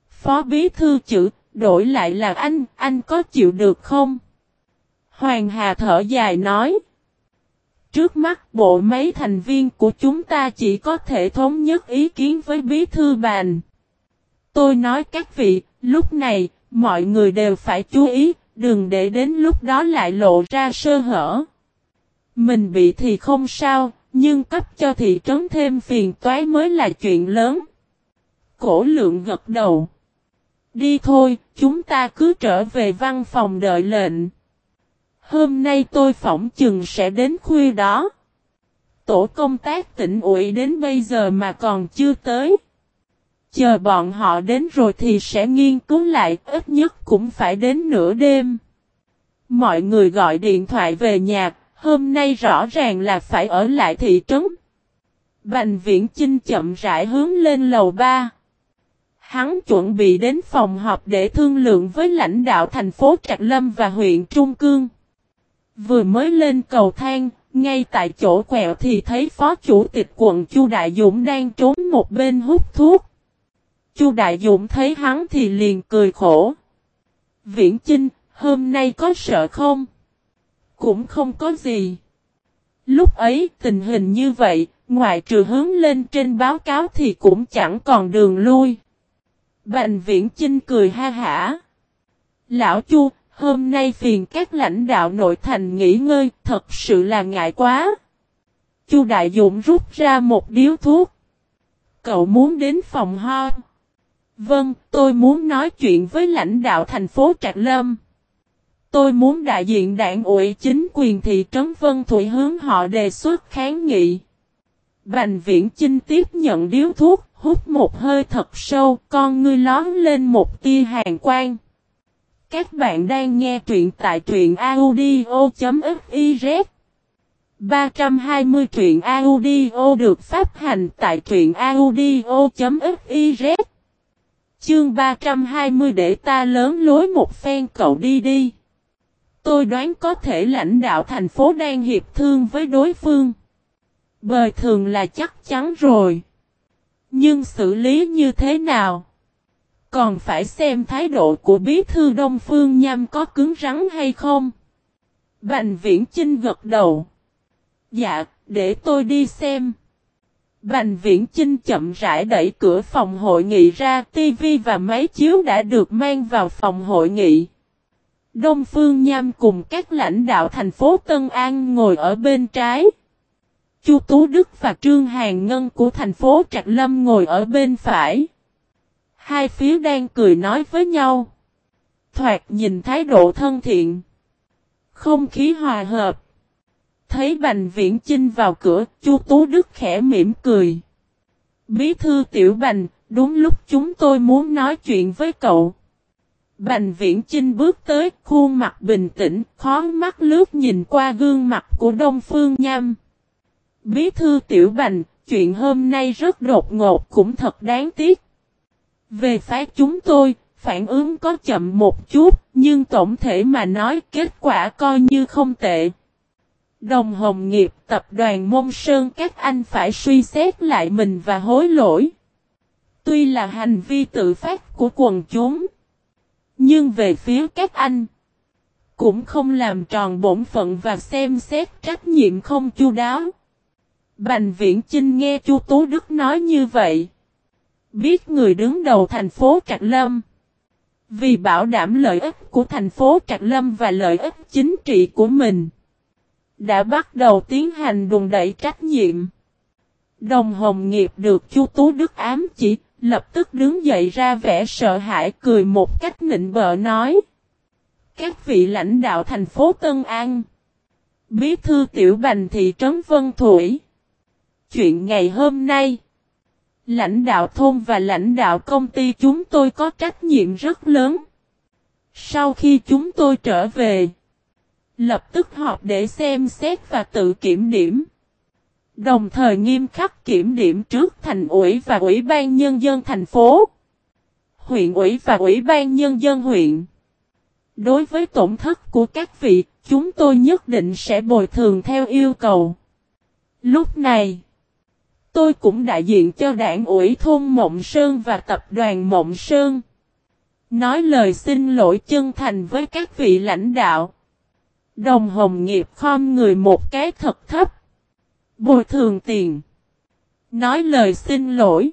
Speaker 1: Phó bí thư chữ, đổi lại là anh, anh có chịu được không? Hoàng Hà thở dài nói. Trước mắt bộ mấy thành viên của chúng ta chỉ có thể thống nhất ý kiến với bí thư bàn. Tôi nói các vị, lúc này, mọi người đều phải chú ý, đừng để đến lúc đó lại lộ ra sơ hở. Mình bị thì không sao, nhưng cấp cho thị trấn thêm phiền toái mới là chuyện lớn. Cổ lượng gật đầu. Đi thôi, chúng ta cứ trở về văn phòng đợi lệnh. Hôm nay tôi phỏng chừng sẽ đến khuya đó. Tổ công tác tỉnh ủy đến bây giờ mà còn chưa tới. Chờ bọn họ đến rồi thì sẽ nghiên cứu lại, ít nhất cũng phải đến nửa đêm. Mọi người gọi điện thoại về nhà, hôm nay rõ ràng là phải ở lại thị trấn. Bành viễn Chinh chậm rãi hướng lên lầu ba. Hắn chuẩn bị đến phòng họp để thương lượng với lãnh đạo thành phố Trạc Lâm và huyện Trung Cương. Vừa mới lên cầu thang, ngay tại chỗ quẹo thì thấy phó chủ tịch quận Chu Đại Dũng đang trốn một bên hút thuốc. Chu Đại Dũng thấy hắn thì liền cười khổ. Viễn Chinh, hôm nay có sợ không? Cũng không có gì. Lúc ấy tình hình như vậy, ngoại trừ hướng lên trên báo cáo thì cũng chẳng còn đường lui. Bành Viễn Chinh cười ha hả. Lão Chu, hôm nay phiền các lãnh đạo nội thành nghỉ ngơi, thật sự là ngại quá. Chu Đại Dũng rút ra một điếu thuốc. Cậu muốn đến phòng ho. Vâng, tôi muốn nói chuyện với lãnh đạo thành phố Trạc Lâm. Tôi muốn đại diện đảng ủy chính quyền thị trấn Vân Thủy hướng họ đề xuất kháng nghị. Bành viễn Chinh tiếp nhận điếu thuốc, hút một hơi thật sâu, con ngươi lón lên một tia hàng quang. Các bạn đang nghe truyện tại truyện audio.fiz 320 truyện audio được phát hành tại truyện audio.fiz Chương 320 để ta lớn lối một phen cậu đi đi. Tôi đoán có thể lãnh đạo thành phố đang hiệp thương với đối phương. Bời thường là chắc chắn rồi. Nhưng xử lý như thế nào? Còn phải xem thái độ của bí thư Đông Phương Nham có cứng rắn hay không? Bành viễn Chinh gật đầu. Dạ, để tôi đi xem. Bành viễn Chinh chậm rãi đẩy cửa phòng hội nghị ra, tivi và máy chiếu đã được mang vào phòng hội nghị. Đông Phương Nham cùng các lãnh đạo thành phố Tân An ngồi ở bên trái. Chu Tú Đức và Trương Hàng Ngân của thành phố Trạc Lâm ngồi ở bên phải. Hai phía đang cười nói với nhau. Thoạt nhìn thái độ thân thiện. Không khí hòa hợp. Thấy Bành Viễn Chinh vào cửa, Chu Tú Đức khẽ mỉm cười. Bí thư Tiểu Bành, đúng lúc chúng tôi muốn nói chuyện với cậu. Bành Viễn Chinh bước tới, khuôn mặt bình tĩnh, khó mắt lướt nhìn qua gương mặt của Đông Phương Nham. Bí thư Tiểu Bành, chuyện hôm nay rất đột ngột cũng thật đáng tiếc. Về phái chúng tôi, phản ứng có chậm một chút, nhưng tổng thể mà nói kết quả coi như không tệ. Đồng Hồng Nghiệp tập đoàn môn Sơn các anh phải suy xét lại mình và hối lỗi. Tuy là hành vi tự phát của quần chúng, nhưng về phía các anh, cũng không làm tròn bổn phận và xem xét trách nhiệm không chu đáo. Bành Viễn Chinh nghe Chu Tú Đức nói như vậy. Biết người đứng đầu thành phố Trạc Lâm. Vì bảo đảm lợi ích của thành phố Trạc Lâm và lợi ích chính trị của mình. Đã bắt đầu tiến hành đùn đẩy trách nhiệm. Đồng Hồng Nghiệp được Chu Tú Đức ám chỉ, lập tức đứng dậy ra vẻ sợ hãi cười một cách nịnh bợ nói. Các vị lãnh đạo thành phố Tân An. Bí thư tiểu bành thị trấn Vân Thủy. Chuyện ngày hôm nay. Lãnh đạo thôn và lãnh đạo công ty chúng tôi có trách nhiệm rất lớn. Sau khi chúng tôi trở về, lập tức họp để xem xét và tự kiểm điểm. Đồng thời nghiêm khắc kiểm điểm trước thành ủy và ủy ban nhân dân thành phố, huyện ủy và ủy ban nhân dân huyện. Đối với tổn thất của các vị, chúng tôi nhất định sẽ bồi thường theo yêu cầu. Lúc này, tôi cũng đại diện cho đảng ủy thôn Mộng Sơn và tập đoàn Mộng Sơn. Nói lời xin lỗi chân thành với các vị lãnh đạo. Đồng Hồng Nghiệp khom người một cái thật thấp. Bồi thường tiền. Nói lời xin lỗi.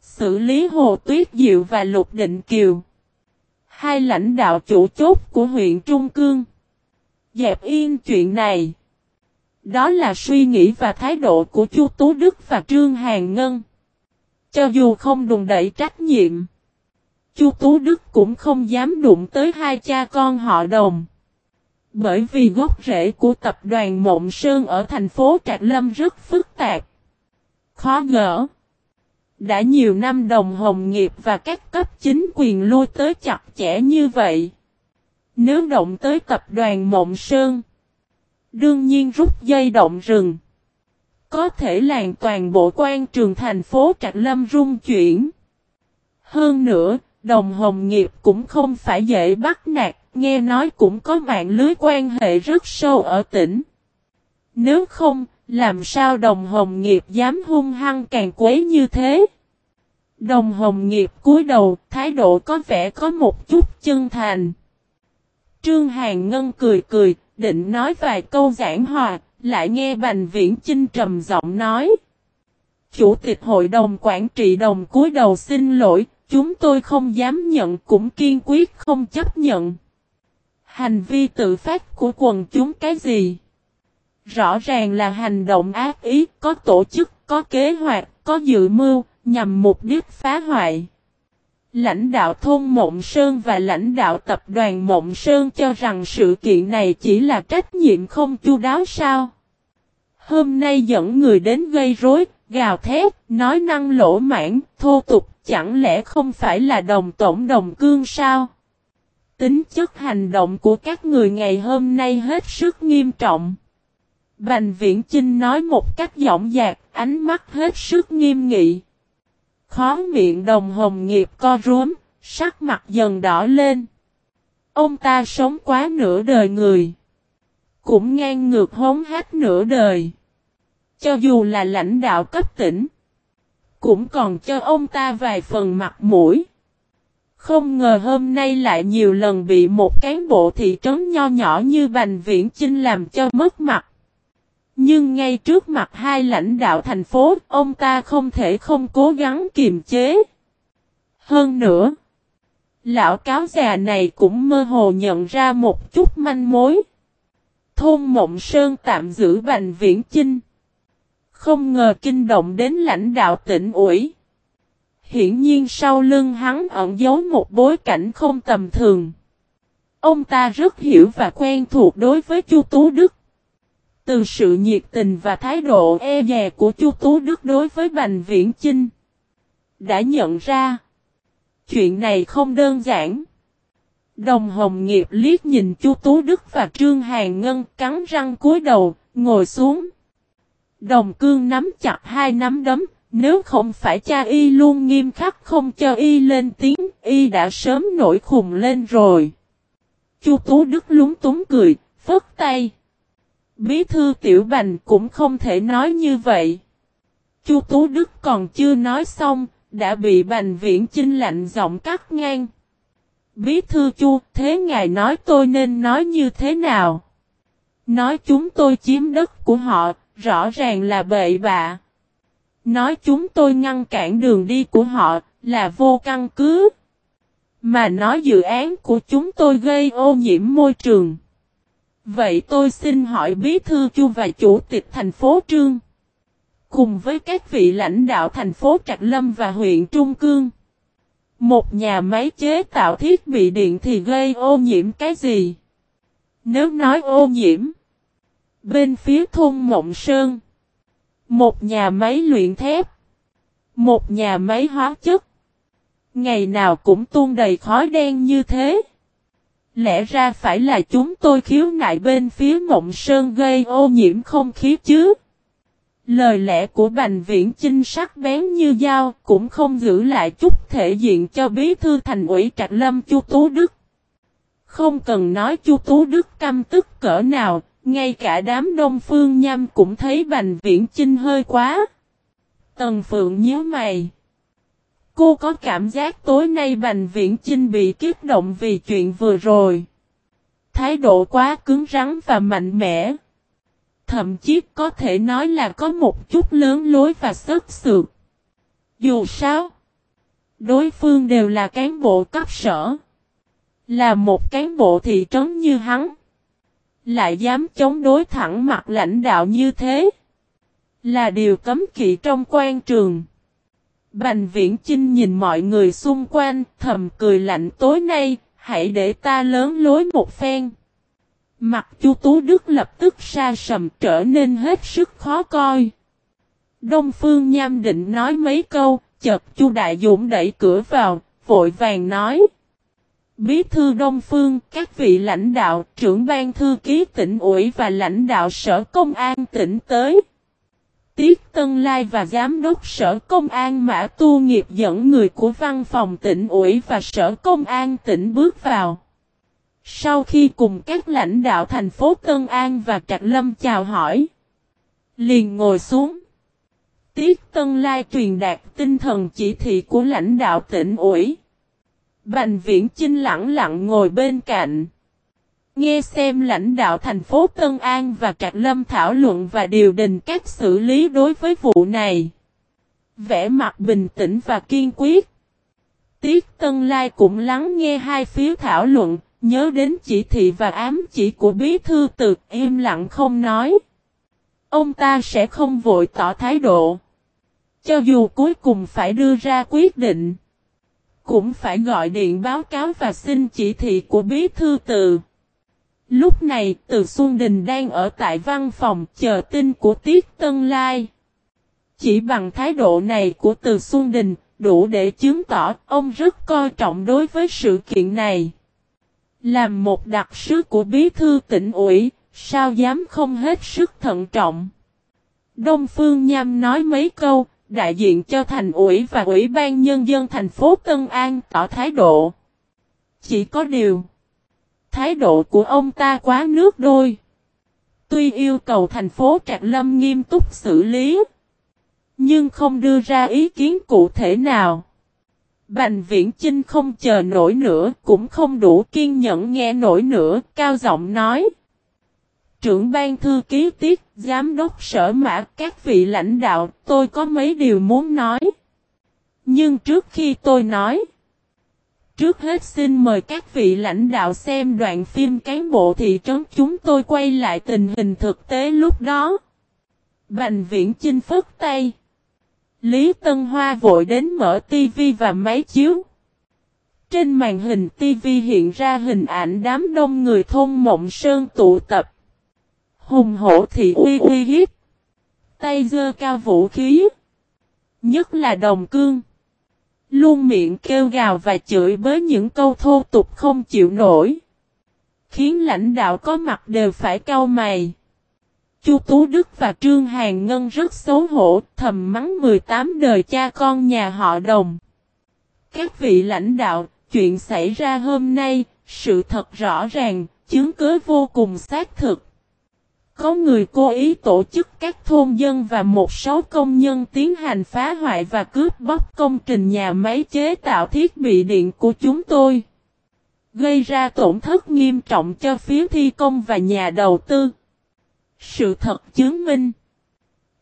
Speaker 1: Xử lý Hồ Tuyết Diệu và Lục Định Kiều. Hai lãnh đạo chủ chốt của huyện Trung Cương. Dẹp yên chuyện này. Đó là suy nghĩ và thái độ của Chu Tú Đức và Trương Hàn Ngân. Cho dù không đùng đẩy trách nhiệm. Chu Tú Đức cũng không dám đụng tới hai cha con họ đồng. Bởi vì gốc rễ của tập đoàn Mộng Sơn ở thành phố Trạc Lâm rất phức tạp. Khó gỡ. Đã nhiều năm đồng hồng nghiệp và các cấp chính quyền lôi tới chặt chẽ như vậy. Nếu động tới tập đoàn Mộng Sơn. Đương nhiên rút dây động rừng. Có thể làng toàn bộ quan trường thành phố Trạc Lâm rung chuyển. Hơn nữa, đồng hồng nghiệp cũng không phải dễ bắt nạt, nghe nói cũng có mạng lưới quan hệ rất sâu ở tỉnh. Nếu không, làm sao đồng hồng nghiệp dám hung hăng càng quấy như thế? Đồng hồng nghiệp cúi đầu, thái độ có vẻ có một chút chân thành. Trương Hàn Ngân cười cười, định nói vài câu giảng hòa, lại nghe Bành Viễn Chinh trầm giọng nói. Chủ tịch hội đồng quản trị đồng cúi đầu xin lỗi, chúng tôi không dám nhận cũng kiên quyết không chấp nhận. Hành vi tự phát của quần chúng cái gì? Rõ ràng là hành động ác ý, có tổ chức, có kế hoạch, có dự mưu, nhằm mục đích phá hoại. Lãnh đạo thôn Mộng Sơn và lãnh đạo tập đoàn Mộng Sơn cho rằng sự kiện này chỉ là trách nhiệm không chu đáo sao. Hôm nay dẫn người đến gây rối, gào thét, nói năng lỗ mãn, thô tục, chẳng lẽ không phải là đồng tổng đồng cương sao? Tính chất hành động của các người ngày hôm nay hết sức nghiêm trọng. Bành Viễn Chinh nói một cách giọng dạc, ánh mắt hết sức nghiêm nghị. Khó miệng đồng hồng nghiệp co rúm, sắc mặt dần đỏ lên. Ông ta sống quá nửa đời người. Cũng ngang ngược hống hát nửa đời. Cho dù là lãnh đạo cấp tỉnh. Cũng còn cho ông ta vài phần mặt mũi. Không ngờ hôm nay lại nhiều lần bị một cán bộ thị trấn nho nhỏ như Bành Viễn Chinh làm cho mất mặt. Nhưng ngay trước mặt hai lãnh đạo thành phố, ông ta không thể không cố gắng kiềm chế. Hơn nữa, lão cáo già này cũng mơ hồ nhận ra một chút manh mối. Thôn Mộng Sơn tạm giữ Bành Viễn Chinh. Không ngờ kinh động đến lãnh đạo tỉnh ủy. Hiển nhiên sau lưng hắn ẩn giấu một bối cảnh không tầm thường. Ông ta rất hiểu và quen thuộc đối với Chu Tú Đức. Từ sự nhiệt tình và thái độ e dè của Chu Tú Đức đối với Bành Viễn Chinh, đã nhận ra chuyện này không đơn giản. Đồng Hồng Nghiệp liếc nhìn Chu Tú Đức và Trương Hàn Ngân cắn răng cúi đầu, ngồi xuống. Đồng Cương nắm chặt hai nắm đấm, nếu không phải cha y luôn nghiêm khắc không cho y lên tiếng, y đã sớm nổi khùng lên rồi. Chu Tú Đức lúng túng cười, phất tay. Bí thư Tiểu Bành cũng không thể nói như vậy. Chu Tú Đức còn chưa nói xong, đã bị Bành Viễn Chinh lạnh giọng cắt ngang. Bí thư Chu, thế ngài nói tôi nên nói như thế nào? Nói chúng tôi chiếm đất của họ, rõ ràng là bậy bạ. Nói chúng tôi ngăn cản đường đi của họ, là vô căn cứ. Mà nói dự án của chúng tôi gây ô nhiễm môi trường. Vậy tôi xin hỏi bí thư Chu và chủ tịch thành phố Trương. Cùng với các vị lãnh đạo thành phố Trạc Lâm và huyện Trung Cương. Một nhà máy chế tạo thiết bị điện thì gây ô nhiễm cái gì? Nếu nói ô nhiễm. Bên phía thôn Mộng Sơn. Một nhà máy luyện thép. Một nhà máy hóa chất. Ngày nào cũng tuôn đầy khói đen như thế. Lẽ ra phải là chúng tôi khiếu nại bên phía Mộng Sơn gây ô nhiễm không khí chứ. Lời lẽ của Bành Viễn Chinh sắc bén như dao cũng không giữ lại chút thể diện cho bí thư thành ủy Trạch Lâm Chu Tú Đức. Không cần nói Chu Tú Đức căm tức cỡ nào, ngay cả đám đông phương nham cũng thấy Bành Viễn Chinh hơi quá. Tần Phượng nhớ mày. Cô có cảm giác tối nay Bành Viễn Chinh bị kiếp động vì chuyện vừa rồi. Thái độ quá cứng rắn và mạnh mẽ. Thậm chí có thể nói là có một chút lớn lối và sức sượt. Dù sao, đối phương đều là cán bộ cấp sở. Là một cán bộ thị trấn như hắn. Lại dám chống đối thẳng mặt lãnh đạo như thế. Là điều cấm kỵ trong quan trường. Bành viễn Trinh nhìn mọi người xung quanh, thầm cười lạnh tối nay, hãy để ta lớn lối một phen. Mặt chu Tú Đức lập tức xa sầm trở nên hết sức khó coi. Đông Phương Nham định nói mấy câu, chợt chu Đại Dũng đẩy cửa vào, vội vàng nói. Bí thư Đông Phương, các vị lãnh đạo, trưởng ban thư ký tỉnh ủy và lãnh đạo sở công an tỉnh tới. Tiết Tân Lai và Giám đốc Sở Công an Mã Tu Nghiệp dẫn người của văn phòng tỉnh ủy và Sở Công an tỉnh bước vào. Sau khi cùng các lãnh đạo thành phố Tân An và Trạc Lâm chào hỏi, liền ngồi xuống. Tiết Tân Lai truyền đạt tinh thần chỉ thị của lãnh đạo tỉnh ủy. Bành Viễn Chinh lặng lặng ngồi bên cạnh. Nghe xem lãnh đạo thành phố Tân An và Trạc Lâm thảo luận và điều đình cách xử lý đối với vụ này. Vẽ mặt bình tĩnh và kiên quyết. Tiết Tân Lai cũng lắng nghe hai phiếu thảo luận, nhớ đến chỉ thị và ám chỉ của bí thư từ im lặng không nói. Ông ta sẽ không vội tỏ thái độ. Cho dù cuối cùng phải đưa ra quyết định, cũng phải gọi điện báo cáo và xin chỉ thị của bí thư từ. Lúc này, Từ Xuân Đình đang ở tại văn phòng chờ tin của Tiết Tân Lai. Chỉ bằng thái độ này của Từ Xuân Đình, đủ để chứng tỏ ông rất coi trọng đối với sự kiện này. Làm một đặc sứ của bí thư tỉnh ủy, sao dám không hết sức thận trọng. Đông Phương Nham nói mấy câu, đại diện cho thành ủy và ủy ban nhân dân thành phố Tân An tỏ thái độ. Chỉ có điều, thái độ của ông ta quá nước đôi. Tuy yêu cầu thành phố Trạc Lâm nghiêm túc xử lý, nhưng không đưa ra ý kiến cụ thể nào. Bành viễn Chinh không chờ nổi nữa, cũng không đủ kiên nhẫn nghe nổi nữa, cao giọng nói. Trưởng ban thư ký tiết, giám đốc sở mã, các vị lãnh đạo, tôi có mấy điều muốn nói. Nhưng trước khi tôi nói, trước hết xin mời các vị lãnh đạo xem đoạn phim cán bộ thị trấn chúng tôi quay lại tình hình thực tế lúc đó. Bành viễn Chinh phất tay. Lý Tân Hoa vội đến mở tivi và máy chiếu. Trên màn hình tivi hiện ra hình ảnh đám đông người thôn Mộng Sơn tụ tập. Hùng hổ thị uy uy hiếp. Tay dơ cao vũ khí. Nhất là đồng cương. Luôn miệng kêu gào và chửi bới những câu thô tục không chịu nổi. Khiến lãnh đạo có mặt đều phải cau mày. Chu Tú Đức và Trương Hàn Ngân rất xấu hổ, thầm mắng 18 đời cha con nhà họ đồng. Các vị lãnh đạo, chuyện xảy ra hôm nay, sự thật rõ ràng, chứng cứ vô cùng xác thực. Có người cố ý tổ chức các thôn dân và một số công nhân tiến hành phá hoại và cướp bóc công trình nhà máy chế tạo thiết bị điện của chúng tôi. Gây ra tổn thất nghiêm trọng cho phía thi công và nhà đầu tư. Sự thật chứng minh.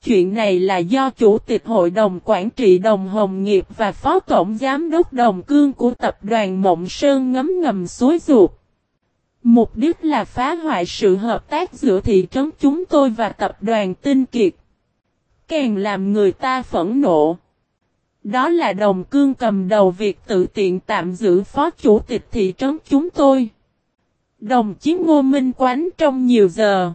Speaker 1: Chuyện này là do Chủ tịch Hội đồng Quản trị Đồng Hồng Nghiệp và Phó Tổng Giám đốc Đồng Cương của Tập đoàn Mộng Sơn ngấm ngầm suối ruột. Mục đích là phá hoại sự hợp tác giữa thị trấn chúng tôi và tập đoàn Tinh Kiệt. Càng làm người ta phẫn nộ. Đó là đồng cương cầm đầu việc tự tiện tạm giữ phó chủ tịch thị trấn chúng tôi. Đồng chí Ngô Minh quánh trong nhiều giờ.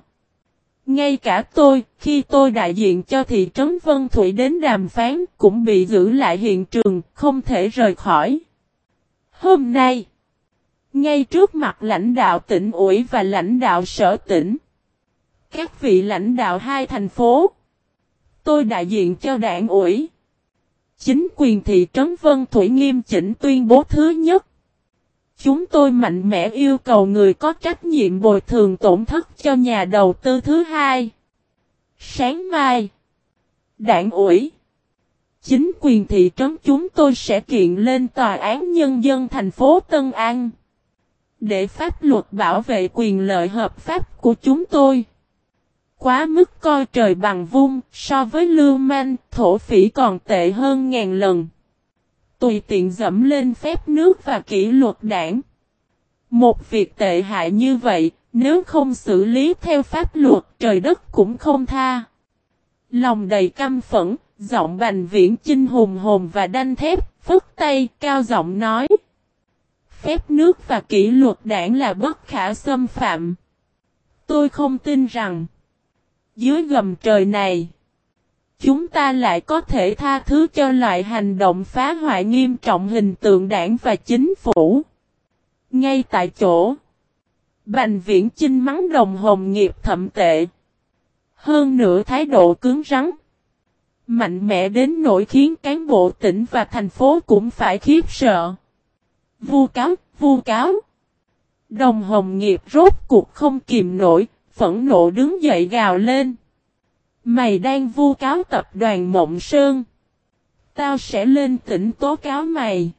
Speaker 1: Ngay cả tôi, khi tôi đại diện cho thị trấn Vân Thủy đến đàm phán, cũng bị giữ lại hiện trường, không thể rời khỏi. Hôm nay, ngay trước mặt lãnh đạo tỉnh ủy và lãnh đạo sở tỉnh, các vị lãnh đạo hai thành phố, tôi đại diện cho đảng ủy. Chính quyền thị trấn Vân Thủy nghiêm chỉnh tuyên bố thứ nhất. Chúng tôi mạnh mẽ yêu cầu người có trách nhiệm bồi thường tổn thất cho nhà đầu tư thứ hai. Sáng mai, đảng ủy, chính quyền thị trấn chúng tôi sẽ kiện lên Tòa án Nhân dân thành phố Tân An. Để pháp luật bảo vệ quyền lợi hợp pháp của chúng tôi. Quá mức coi trời bằng vung, so với lưu manh, thổ phỉ còn tệ hơn ngàn lần. Tùy tiện dẫm lên phép nước và kỷ luật đảng. Một việc tệ hại như vậy, nếu không xử lý theo pháp luật trời đất cũng không tha. Lòng đầy căm phẫn, giọng bành viễn chinh hùng hồn và đanh thép, phức tay, cao giọng nói. Phép nước và kỷ luật đảng là bất khả xâm phạm. Tôi không tin rằng, dưới gầm trời này, chúng ta lại có thể tha thứ cho loại hành động phá hoại nghiêm trọng hình tượng đảng và chính phủ. Ngay tại chỗ, Bành viễn chinh mắng đồng hồng nghiệp thậm tệ. Hơn nữa thái độ cứng rắn. Mạnh mẽ đến nỗi khiến cán bộ tỉnh và thành phố cũng phải khiếp sợ. Vu cáo, vu cáo. Đồng hồng nghiệp rốt cuộc không kìm nổi, phẫn nộ đứng dậy gào lên. Mày đang vu cáo tập đoàn Mộng Sơn. Tao sẽ lên tỉnh tố cáo mày.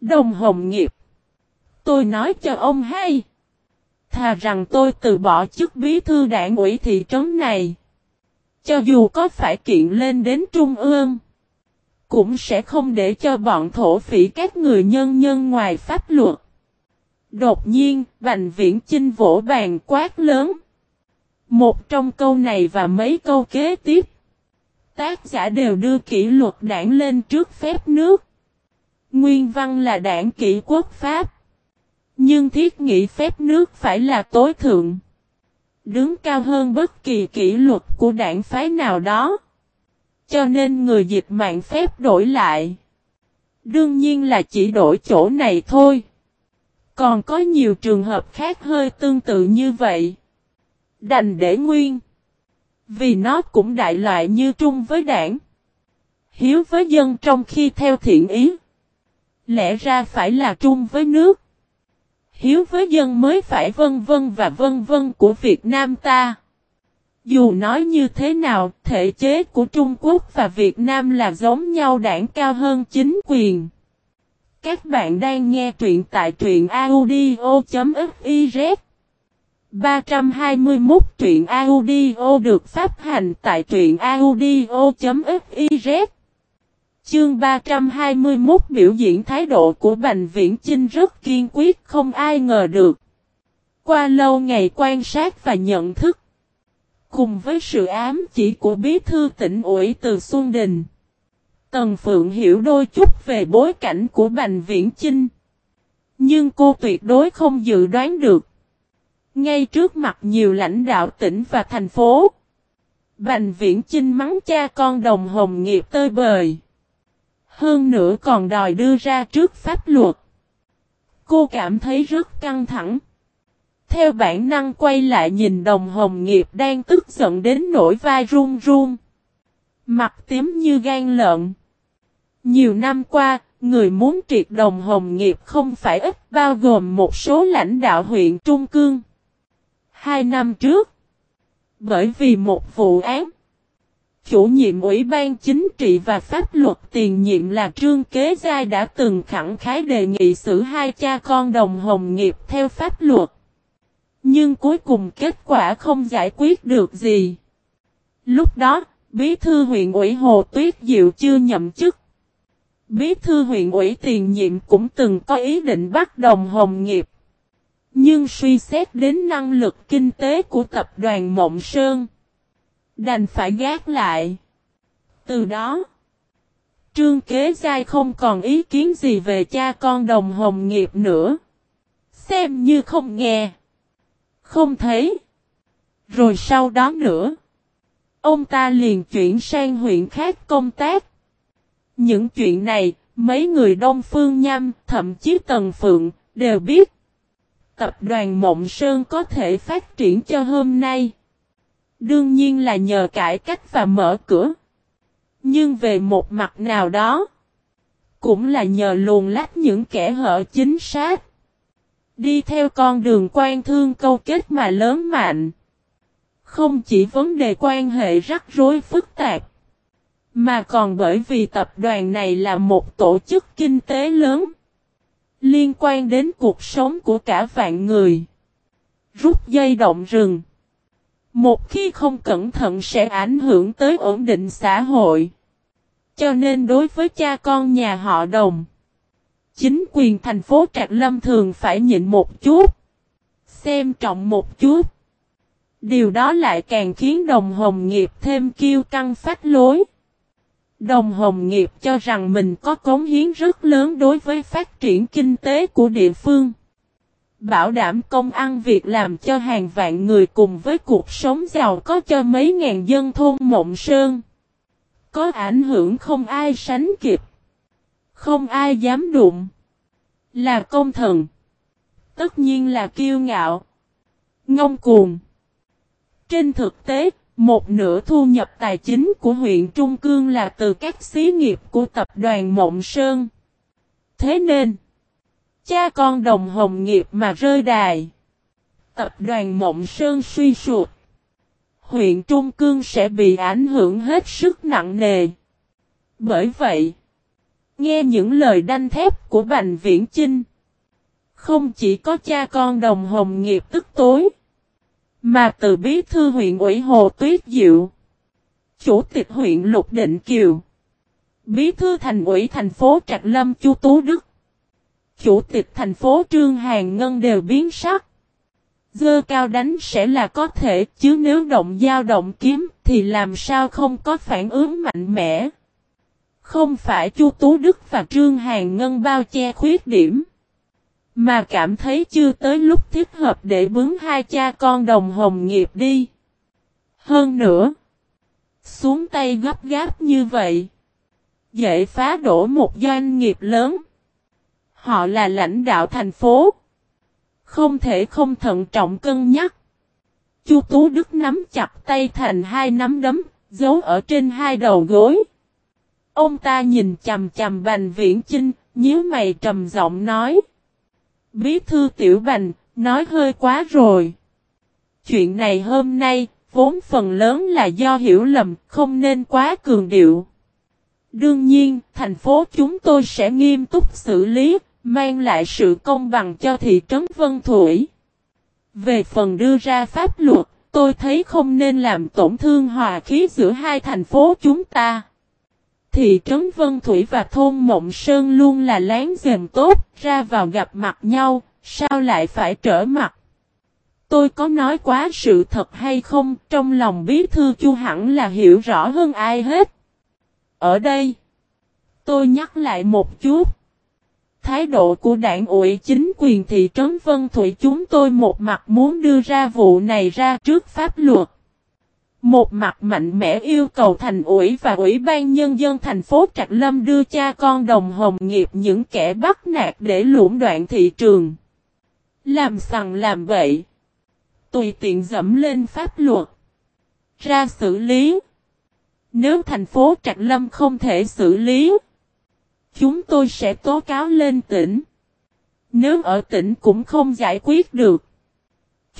Speaker 1: Đồng hồng nghiệp. Tôi nói cho ông hay. Thà rằng tôi từ bỏ chức bí thư đảng ủy thị trấn này. Cho dù có phải kiện lên đến trung ương. Cũng sẽ không để cho bọn thổ phỉ các người nhân nhân ngoài pháp luật. Đột nhiên, Bành Viễn Chinh vỗ bàn quát lớn. Một trong câu này và mấy câu kế tiếp. Tác giả đều đưa kỷ luật đảng lên trước phép nước. Nguyên văn là đảng kỷ quốc pháp. Nhưng thiết nghĩ phép nước phải là tối thượng. Đứng cao hơn bất kỳ kỷ luật của đảng phái nào đó. Cho nên người dịch mạng phép đổi lại. Đương nhiên là chỉ đổi chỗ này thôi. Còn có nhiều trường hợp khác hơi tương tự như vậy. Đành để nguyên. Vì nó cũng đại loại như trung với đảng. Hiếu với dân trong khi theo thiện ý. Lẽ ra phải là trung với nước hiếu với dân mới phải vân vân và vân vân của Việt Nam ta. Dù nói như thế nào, thể chế của Trung Quốc và Việt Nam là giống nhau đảng cao hơn chính quyền. Các bạn đang nghe truyện tại truyện audio.fiz 321 truyện audio được phát hành tại truyện audio.fiz Chương 321 biểu diễn thái độ của Bành Viễn Chinh rất kiên quyết không ai ngờ được. Qua lâu ngày quan sát và nhận thức. Cùng với sự ám chỉ của bí thư tỉnh ủy từ Xuân Đình. Tần Phượng hiểu đôi chút về bối cảnh của Bành Viễn Chinh. Nhưng cô tuyệt đối không dự đoán được. Ngay trước mặt nhiều lãnh đạo tỉnh và thành phố. Bành Viễn Chinh mắng cha con đồng hồng nghiệp tơi bời. Hơn nữa còn đòi đưa ra trước pháp luật. Cô cảm thấy rất căng thẳng. Theo bản năng quay lại nhìn đồng hồng nghiệp đang tức giận đến nỗi vai run run. Mặt tím như gan lợn. Nhiều năm qua, người muốn triệt đồng hồng nghiệp không phải ít bao gồm một số lãnh đạo huyện Trung Cương. Hai năm trước, bởi vì một vụ án, chủ nhiệm Ủy ban Chính trị và Pháp luật tiền nhiệm là Trương Kế Giai đã từng khẳng khái đề nghị xử hai cha con đồng hồng nghiệp theo pháp luật. Nhưng cuối cùng kết quả không giải quyết được gì. Lúc đó, Bí thư huyện ủy Hồ Tuyết Diệu chưa nhậm chức. Bí thư huyện ủy tiền nhiệm cũng từng có ý định bắt đồng hồng nghiệp. Nhưng suy xét đến năng lực kinh tế của tập đoàn Mộng Sơn. Đành phải gác lại. Từ đó, Trương Kế Giai không còn ý kiến gì về cha con đồng hồng nghiệp nữa. Xem như không nghe. Không thấy. Rồi sau đó nữa. Ông ta liền chuyển sang huyện khác công tác. Những chuyện này, mấy người Đông Phương Nham, thậm chí Tần Phượng, đều biết. Tập đoàn Mộng Sơn có thể phát triển cho hôm nay. Đương nhiên là nhờ cải cách và mở cửa. Nhưng về một mặt nào đó, cũng là nhờ luồn lách những kẻ hở chính xác. Đi theo con đường quan thương câu kết mà lớn mạnh. Không chỉ vấn đề quan hệ rắc rối phức tạp, mà còn bởi vì tập đoàn này là một tổ chức kinh tế lớn, liên quan đến cuộc sống của cả vạn người. Rút dây động rừng. Một khi không cẩn thận sẽ ảnh hưởng tới ổn định xã hội. Cho nên đối với cha con nhà họ đồng, chính quyền thành phố Trạc Lâm thường phải nhịn một chút, xem trọng một chút. Điều đó lại càng khiến đồng hồng nghiệp thêm kiêu căng phát lối. Đồng hồng nghiệp cho rằng mình có cống hiến rất lớn đối với phát triển kinh tế của địa phương. Bảo đảm công ăn việc làm cho hàng vạn người cùng với cuộc sống giàu có cho mấy ngàn dân thôn Mộng Sơn. Có ảnh hưởng không ai sánh kịp. Không ai dám đụng. Là công thần. Tất nhiên là kiêu ngạo. Ngông cuồng. Trên thực tế, một nửa thu nhập tài chính của huyện Trung Cương là từ các xí nghiệp của tập đoàn Mộng Sơn. Thế nên, cha con đồng hồng nghiệp mà rơi đài. Tập đoàn Mộng Sơn suy sụt. Huyện Trung Cương sẽ bị ảnh hưởng hết sức nặng nề. Bởi vậy, nghe những lời đanh thép của Bành Viễn Chinh, không chỉ có cha con đồng hồng nghiệp tức tối, mà từ bí thư huyện ủy Hồ Tuyết Diệu, chủ tịch huyện Lục Định Kiều, bí thư thành ủy thành phố Trạc Lâm Chu Tú Đức, chủ tịch thành phố Trương Hàng Ngân đều biến sắc. Dơ cao đánh sẽ là có thể chứ nếu động dao động kiếm thì làm sao không có phản ứng mạnh mẽ. Không phải Chu Tú Đức và Trương Hàng Ngân bao che khuyết điểm. Mà cảm thấy chưa tới lúc thích hợp để bướng hai cha con đồng hồng nghiệp đi. Hơn nữa. Xuống tay gấp gáp như vậy. Dễ phá đổ một doanh nghiệp lớn. Họ là lãnh đạo thành phố. Không thể không thận trọng cân nhắc. Chu Tú Đức nắm chặt tay thành hai nắm đấm, giấu ở trên hai đầu gối. Ông ta nhìn chầm chầm Bành Viễn Chinh, nhíu mày trầm giọng nói. Bí thư Tiểu Bành, nói hơi quá rồi. Chuyện này hôm nay, vốn phần lớn là do hiểu lầm, không nên quá cường điệu. Đương nhiên, thành phố chúng tôi sẽ nghiêm túc xử lý, mang lại sự công bằng cho thị trấn Vân Thủy. Về phần đưa ra pháp luật, tôi thấy không nên làm tổn thương hòa khí giữa hai thành phố chúng ta. Thị trấn Vân Thủy và thôn Mộng Sơn luôn là láng giềng tốt, ra vào gặp mặt nhau, sao lại phải trở mặt? Tôi có nói quá sự thật hay không, trong lòng bí thư chu hẳn là hiểu rõ hơn ai hết. Ở đây, tôi nhắc lại một chút. Thái độ của đảng ủy chính quyền thị trấn Vân Thủy chúng tôi một mặt muốn đưa ra vụ này ra trước pháp luật. Một mặt mạnh mẽ yêu cầu thành ủy và ủy ban nhân dân thành phố Trạch Lâm đưa cha con đồng hồng nghiệp những kẻ bắt nạt để lũng đoạn thị trường. Làm sằng làm bậy. Tùy tiện dẫm lên pháp luật. Ra xử lý. Nếu thành phố Trạch Lâm không thể xử lý. Chúng tôi sẽ tố cáo lên tỉnh. Nếu ở tỉnh cũng không giải quyết được.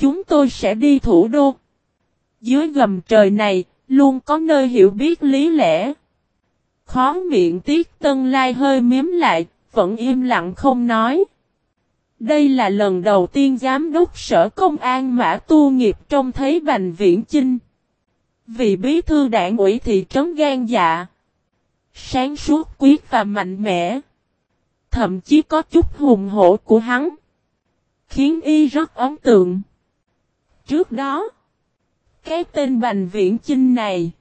Speaker 1: Chúng tôi sẽ đi thủ đô. Dưới gầm trời này, luôn có nơi hiểu biết lý lẽ. Khó miệng tiết tân lai hơi miếm lại, vẫn im lặng không nói. Đây là lần đầu tiên giám đốc sở công an Mã Tu Nghiệp trông thấy Bành Viễn Chinh. Vị bí thư đảng ủy thị trấn gan dạ. Sáng suốt quyết và mạnh mẽ. Thậm chí có chút hùng hổ của hắn. Khiến y rất ấn tượng. Trước đó, cái tên Bành Viễn Chinh này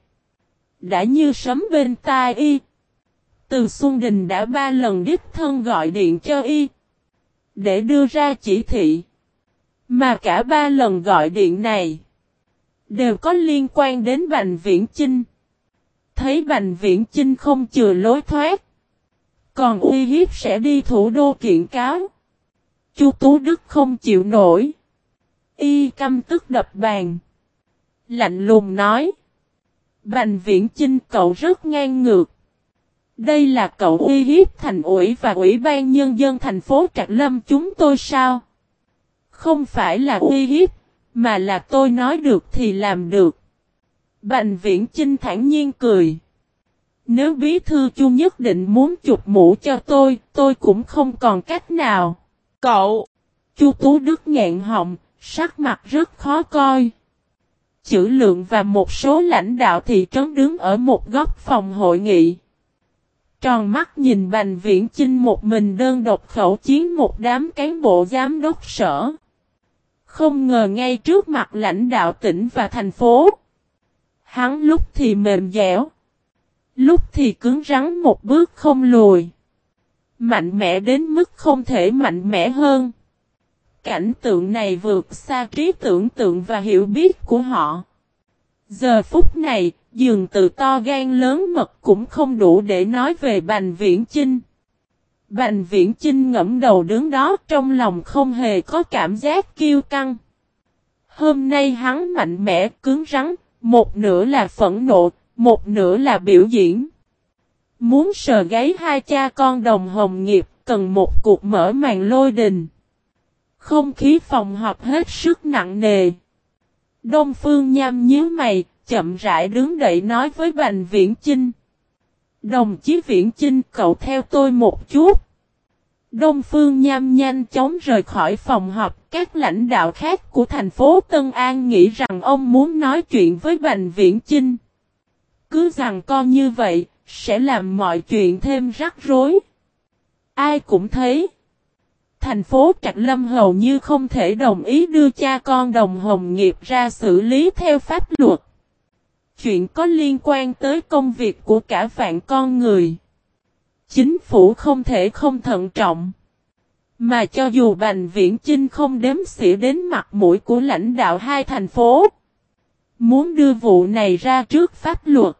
Speaker 1: đã như sấm bên tai y. Từ Xuân Đình đã ba lần đích thân gọi điện cho y. Để đưa ra chỉ thị. Mà cả ba lần gọi điện này. Đều có liên quan đến Bành Viễn Chinh. Thấy Bành Viễn Chinh không chừa lối thoát. Còn uy hiếp sẽ đi thủ đô kiện cáo. Chu Tú Đức không chịu nổi. Y căm tức đập bàn. Lạnh lùng nói. Bành Viễn Chinh cậu rất ngang ngược. Đây là cậu uy hiếp thành ủy và ủy ban nhân dân thành phố Trạc Lâm chúng tôi sao? Không phải là uy hiếp, mà là tôi nói được thì làm được. Bành viễn Trinh thản nhiên cười. Nếu bí thư chu nhất định muốn chụp mũ cho tôi, tôi cũng không còn cách nào. Cậu! Chu Tú Đức ngẹn họng, sắc mặt rất khó coi. Chữ lượng và một số lãnh đạo thị trấn đứng ở một góc phòng hội nghị. Tròn mắt nhìn Bành Viễn Chinh một mình đơn độc khẩu chiến một đám cán bộ giám đốc sở. Không ngờ ngay trước mặt lãnh đạo tỉnh và thành phố. Hắn lúc thì mềm dẻo. Lúc thì cứng rắn một bước không lùi. Mạnh mẽ đến mức không thể mạnh mẽ hơn. Cảnh tượng này vượt xa trí tưởng tượng và hiểu biết của họ. Giờ phút này, dường từ to gan lớn mật cũng không đủ để nói về Bành Viễn Chinh. Bành Viễn Chinh ngẫm đầu đứng đó trong lòng không hề có cảm giác kiêu căng. Hôm nay hắn mạnh mẽ cứng rắn, một nửa là phẫn nộ, một nửa là biểu diễn. Muốn sờ gáy hai cha con đồng hồng nghiệp cần một cuộc mở màn lôi đình. Không khí phòng họp hết sức nặng nề. Đông Phương Nham nhíu mày, chậm rãi đứng dậy nói với Bành Viễn Chinh. Đồng chí Viễn Chinh cậu theo tôi một chút. Đông Phương Nham nhanh chóng rời khỏi phòng họp. Các lãnh đạo khác của thành phố Tân An nghĩ rằng ông muốn nói chuyện với Bành Viễn Chinh. Cứ rằng con như vậy, sẽ làm mọi chuyện thêm rắc rối. Ai cũng thấy. Thành phố Trạch Lâm hầu như không thể đồng ý đưa cha con đồng hồng nghiệp ra xử lý theo pháp luật. Chuyện có liên quan tới công việc của cả vạn con người. Chính phủ không thể không thận trọng. Mà cho dù Bành Viễn Chinh không đếm xỉa đến mặt mũi của lãnh đạo hai thành phố. Muốn đưa vụ này ra trước pháp luật.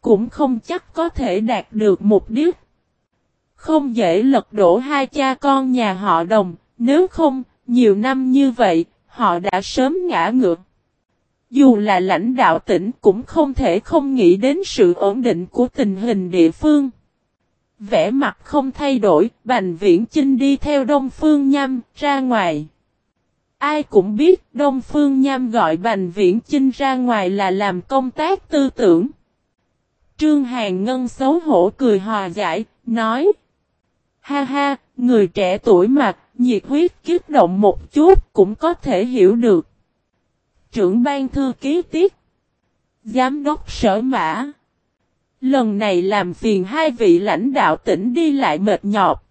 Speaker 1: Cũng không chắc có thể đạt được mục đích. Không dễ lật đổ hai cha con nhà họ đồng. Nếu không, nhiều năm như vậy, họ đã sớm ngã ngược. Dù là lãnh đạo tỉnh cũng không thể không nghĩ đến sự ổn định của tình hình địa phương. Vẽ mặt không thay đổi, Bành Viễn Chinh đi theo Đông Phương Nham ra ngoài. Ai cũng biết Đông Phương Nham gọi Bành Viễn Chinh ra ngoài là làm công tác tư tưởng. Trương Hàng Ngân xấu hổ cười hòa giải, nói. Ha ha, người trẻ tuổi mặt, nhiệt huyết kích động một chút cũng có thể hiểu được trưởng ban thư ký tiết. Giám đốc sở mã. Lần này làm phiền hai vị lãnh đạo tỉnh đi lại mệt nhọc.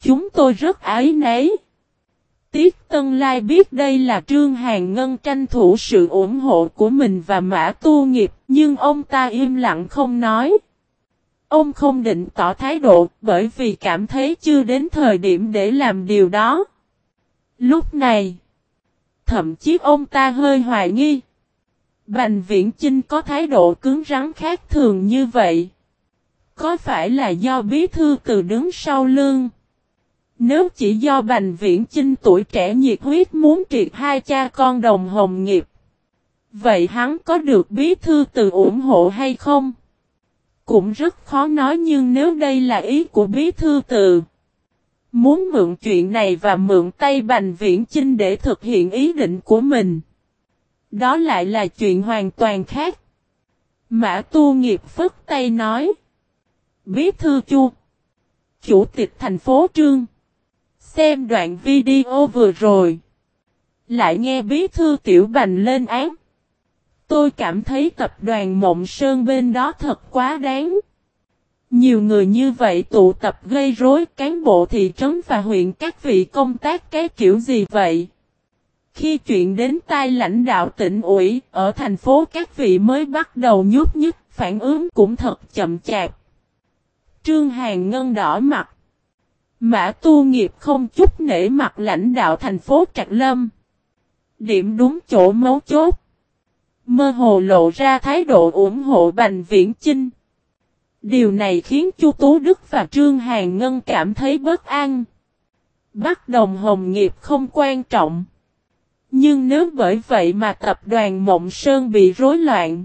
Speaker 1: Chúng tôi rất ái nấy. Tiết Tân Lai biết đây là Trương Hàn Ngân tranh thủ sự ủng hộ của mình và Mã Tu Nghiệp, nhưng ông ta im lặng không nói. Ông không định tỏ thái độ bởi vì cảm thấy chưa đến thời điểm để làm điều đó. Lúc này, thậm chí ông ta hơi hoài nghi. Bành viễn Chinh có thái độ cứng rắn khác thường như vậy. Có phải là do bí thư từ đứng sau lưng? Nếu chỉ do Bành Viễn Chinh tuổi trẻ nhiệt huyết muốn triệt hai cha con đồng hồng nghiệp. Vậy hắn có được bí thư từ ủng hộ hay không? Cũng rất khó nói nhưng nếu đây là ý của bí thư từ. Muốn mượn chuyện này và mượn tay Bành Viễn Chinh để thực hiện ý định của mình. Đó lại là chuyện hoàn toàn khác. Mã tu nghiệp phất tay nói. Bí thư chu. Chủ tịch thành phố Trương. Xem đoạn video vừa rồi. Lại nghe bí thư tiểu bành lên án. Tôi cảm thấy tập đoàn Mộng Sơn bên đó thật quá đáng. Nhiều người như vậy tụ tập gây rối cán bộ thị trấn và huyện các vị công tác cái kiểu gì vậy? Khi chuyện đến tai lãnh đạo tỉnh ủy, ở thành phố các vị mới bắt đầu nhút nhứt, phản ứng cũng thật chậm chạp. Trương Hàng Ngân đỏ mặt. Mã tu nghiệp không chút nể mặt lãnh đạo thành phố Trạc Lâm. Điểm đúng chỗ mấu chốt. Mơ hồ lộ ra thái độ ủng hộ Bành Viễn Chinh. Điều này khiến Chu Tú Đức và Trương Hàn Ngân cảm thấy bất an. Bắt đồng hồng nghiệp không quan trọng. Nhưng nếu bởi vậy mà tập đoàn Mộng Sơn bị rối loạn,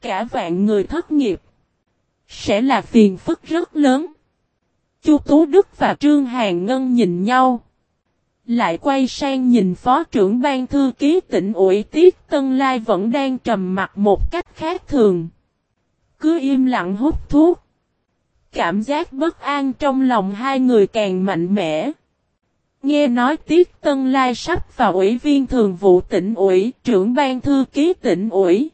Speaker 1: cả vạn người thất nghiệp, sẽ là phiền phức rất lớn. Chu Tú Đức và Trương Hàn Ngân nhìn nhau. Lại quay sang nhìn phó trưởng ban thư ký tỉnh ủy Tiết Tân Lai vẫn đang trầm mặt một cách khác thường. Cứ im lặng hút thuốc. Cảm giác bất an trong lòng hai người càng mạnh mẽ. Nghe nói Tiết Tân Lai sắp vào ủy viên thường vụ tỉnh ủy, trưởng ban thư ký tỉnh ủy.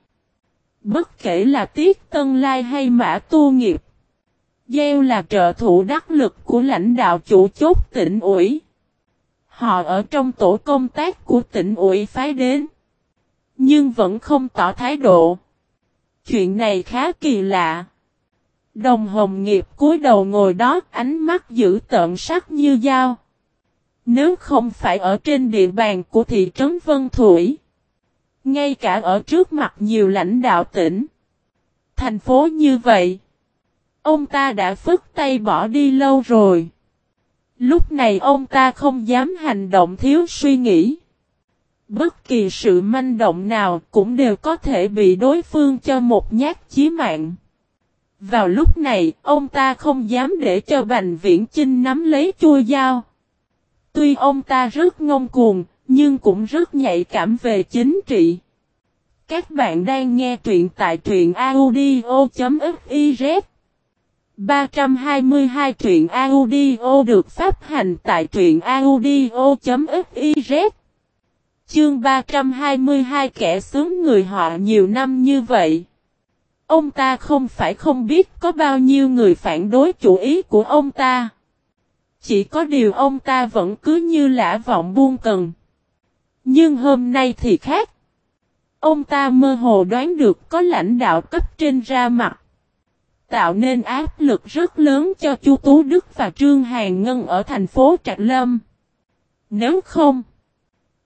Speaker 1: Bất kể là Tiết Tân Lai hay Mã Tu Nghiệp. Gieo là trợ thủ đắc lực của lãnh đạo chủ chốt tỉnh ủy. Họ ở trong tổ công tác của tỉnh ủy phái đến. Nhưng vẫn không tỏ thái độ. Chuyện này khá kỳ lạ. Đồng hồng nghiệp cúi đầu ngồi đó, ánh mắt giữ tợn sắc như dao. Nếu không phải ở trên địa bàn của thị trấn Vân Thủy. Ngay cả ở trước mặt nhiều lãnh đạo tỉnh. Thành phố như vậy. Ông ta đã phức tay bỏ đi lâu rồi. Lúc này ông ta không dám hành động thiếu suy nghĩ. Bất kỳ sự manh động nào cũng đều có thể bị đối phương cho một nhát chí mạng. Vào lúc này, ông ta không dám để cho Bành Viễn Chinh nắm lấy chui dao. Tuy ông ta rất ngông cuồng, nhưng cũng rất nhạy cảm về chính trị. Các bạn đang nghe truyện tại truyện audio.fif 322 truyện audio được phát hành tại truyện audio.fiz Chương 322 kẻ sướng người họ nhiều năm như vậy. Ông ta không phải không biết có bao nhiêu người phản đối chủ ý của ông ta. Chỉ có điều ông ta vẫn cứ như lã vọng buông cần. Nhưng hôm nay thì khác. Ông ta mơ hồ đoán được có lãnh đạo cấp trên ra mặt. Tạo nên áp lực rất lớn cho Chu Tú Đức và Trương Hàn Ngân ở thành phố Trạch Lâm. Nếu không,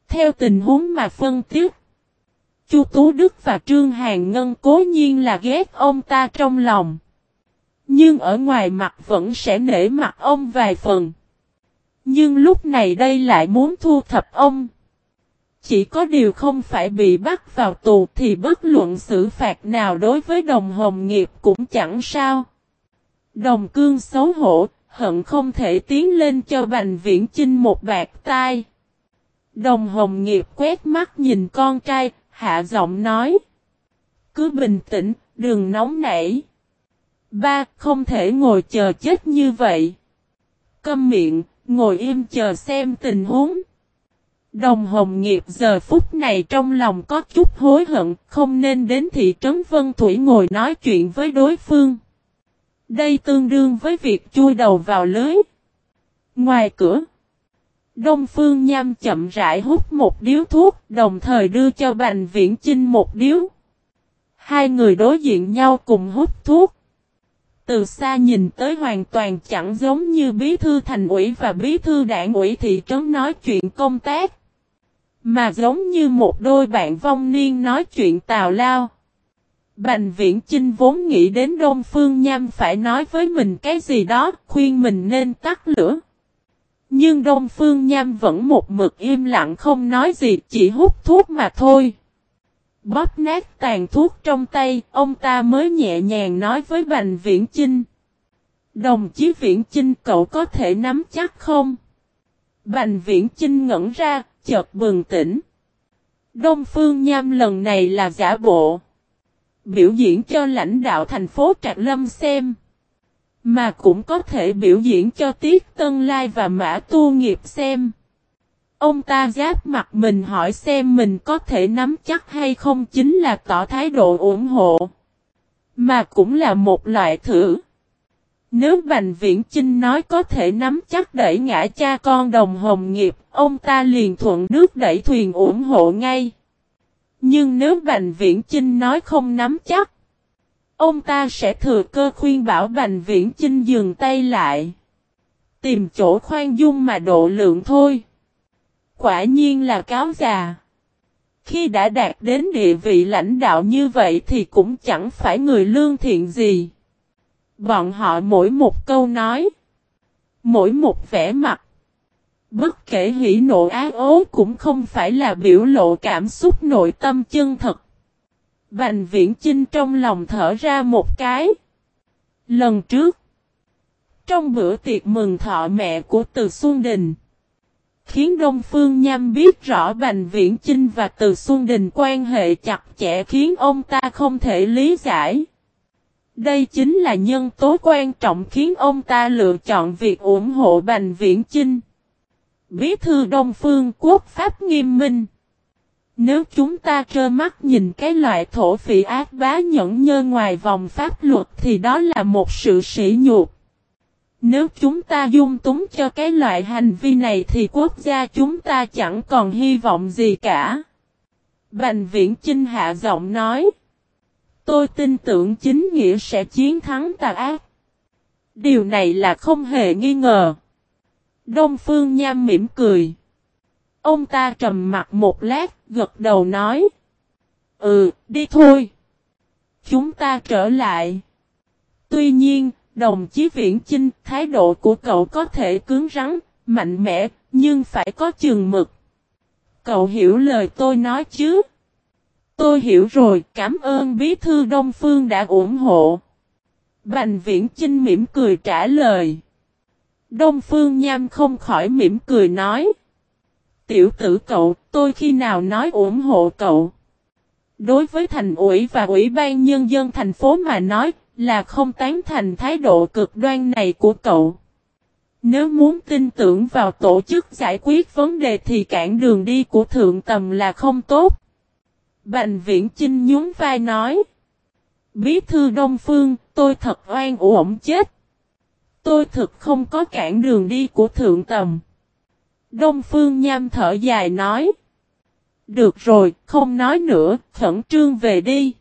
Speaker 1: theo tình huống mà phân tích, Chu Tú Đức và Trương Hàn Ngân cố nhiên là ghét ông ta trong lòng. Nhưng ở ngoài mặt vẫn sẽ nể mặt ông vài phần. Nhưng lúc này đây lại muốn thu thập ông. Chỉ có điều không phải bị bắt vào tù thì bất luận xử phạt nào đối với đồng hồng nghiệp cũng chẳng sao. Đồng cương xấu hổ, hận không thể tiến lên cho Bành Viễn Chinh một bạc tai. Đồng hồng nghiệp quét mắt nhìn con trai, hạ giọng nói. Cứ bình tĩnh, đừng nóng nảy. Ba, không thể ngồi chờ chết như vậy. Câm miệng, ngồi im chờ xem tình huống. Đồng Hồng Nghiệp giờ phút này trong lòng có chút hối hận, không nên đến thị trấn Vân Thủy ngồi nói chuyện với đối phương. Đây tương đương với việc chui đầu vào lưới. Ngoài cửa, Đông Phương Nham chậm rãi hút một điếu thuốc, đồng thời đưa cho Bành Viễn Chinh một điếu. Hai người đối diện nhau cùng hút thuốc. Từ xa nhìn tới hoàn toàn chẳng giống như bí thư thành ủy và bí thư đảng ủy thị trấn nói chuyện công tác. Mà giống như một đôi bạn vong niên nói chuyện tào lao. Bành viễn Trinh vốn nghĩ đến Đông Phương Nham phải nói với mình cái gì đó, khuyên mình nên tắt lửa. Nhưng Đông Phương Nham vẫn một mực im lặng không nói gì chỉ hút thuốc mà thôi. Bóp nát tàn thuốc trong tay, ông ta mới nhẹ nhàng nói với Bành Viễn Chinh. Đồng chí Viễn Chinh cậu có thể nắm chắc không? Bành Viễn Chinh ngẩn ra, chợt bừng tỉnh. Đông Phương Nham lần này là giả bộ. Biểu diễn cho lãnh đạo thành phố Trạc Lâm xem. Mà cũng có thể biểu diễn cho Tiết Tân Lai và Mã Tu Nghiệp xem. Ông ta giáp mặt mình hỏi xem mình có thể nắm chắc hay không chính là tỏ thái độ ủng hộ. Mà cũng là một loại thử. Nếu Bành Viễn Chinh nói có thể nắm chắc đẩy ngã cha con đồng hồng nghiệp, ông ta liền thuận nước đẩy thuyền ủng hộ ngay. Nhưng nếu Bành Viễn Chinh nói không nắm chắc, ông ta sẽ thừa cơ khuyên bảo Bành Viễn Chinh dừng tay lại. Tìm chỗ khoan dung mà độ lượng thôi. Quả nhiên là cáo già. Khi đã đạt đến địa vị lãnh đạo như vậy thì cũng chẳng phải người lương thiện gì. Bọn họ mỗi một câu nói. Mỗi một vẻ mặt. Bất kể hỉ nộ ác ố cũng không phải là biểu lộ cảm xúc nội tâm chân thật. Bành viễn chinh trong lòng thở ra một cái. Lần trước. Trong bữa tiệc mừng thọ mẹ của Từ Xuân Đình. Khiến Đông Phương Nham biết rõ Bành Viễn Chinh và Từ Xuân Đình quan hệ chặt chẽ khiến ông ta không thể lý giải. Đây chính là nhân tố quan trọng khiến ông ta lựa chọn việc ủng hộ Bành Viễn Chinh. Bí thư Đông Phương Quốc Pháp nghiêm minh. Nếu chúng ta trơ mắt nhìn cái loại thổ phỉ ác bá nhẫn nhơ ngoài vòng pháp luật thì đó là một sự sỉ nhục. Nếu chúng ta dung túng cho cái loại hành vi này thì quốc gia chúng ta chẳng còn hy vọng gì cả. Bành viễn Chinh hạ giọng nói. Tôi tin tưởng chính nghĩa sẽ chiến thắng tà ác. Điều này là không hề nghi ngờ. Đông Phương Nham mỉm cười. Ông ta trầm mặt một lát, gật đầu nói. Ừ, đi thôi. Chúng ta trở lại. Tuy nhiên, đồng chí Viễn Chinh, thái độ của cậu có thể cứng rắn, mạnh mẽ, nhưng phải có chừng mực. Cậu hiểu lời tôi nói chứ? Tôi hiểu rồi, cảm ơn bí thư Đông Phương đã ủng hộ. Bành Viễn Chinh mỉm cười trả lời. Đông Phương Nham không khỏi mỉm cười nói. Tiểu tử cậu, tôi khi nào nói ủng hộ cậu? Đối với thành ủy và ủy ban nhân dân thành phố mà nói, là không tán thành thái độ cực đoan này của cậu. Nếu muốn tin tưởng vào tổ chức giải quyết vấn đề thì cản đường đi của thượng tầm là không tốt. Bành viễn Trinh nhún vai nói. Bí thư Đông Phương, tôi thật oan uổng chết. Tôi thực không có cản đường đi của thượng tầm. Đông Phương Nham thở dài nói. Được rồi, không nói nữa, khẩn trương về đi.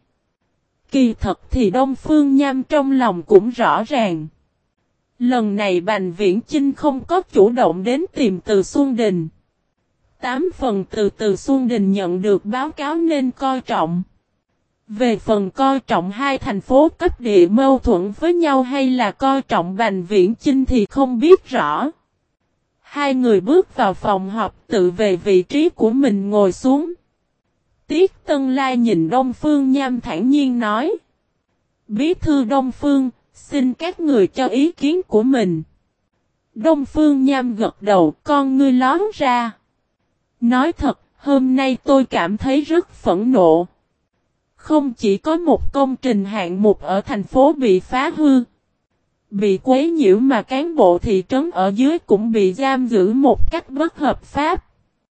Speaker 1: Kỳ thật thì Đông Phương Nham trong lòng cũng rõ ràng. Lần này Bành Viễn Chinh không có chủ động đến tìm từ Xuân Đình. Tám phần từ từ Xuân Đình nhận được báo cáo nên coi trọng. Về phần coi trọng hai thành phố cấp địa mâu thuẫn với nhau hay là coi trọng Bành Viễn Chinh thì không biết rõ. Hai người bước vào phòng họp tự về vị trí của mình ngồi xuống. Tiết Tân Lai nhìn Đông Phương Nham thản nhiên nói. Bí thư Đông Phương, xin các người cho ý kiến của mình. Đông Phương Nham gật đầu con ngươi lón ra. Nói thật, hôm nay tôi cảm thấy rất phẫn nộ. Không chỉ có một công trình hạng mục ở thành phố bị phá hư. Bị quấy nhiễu mà cán bộ thị trấn ở dưới cũng bị giam giữ một cách bất hợp pháp.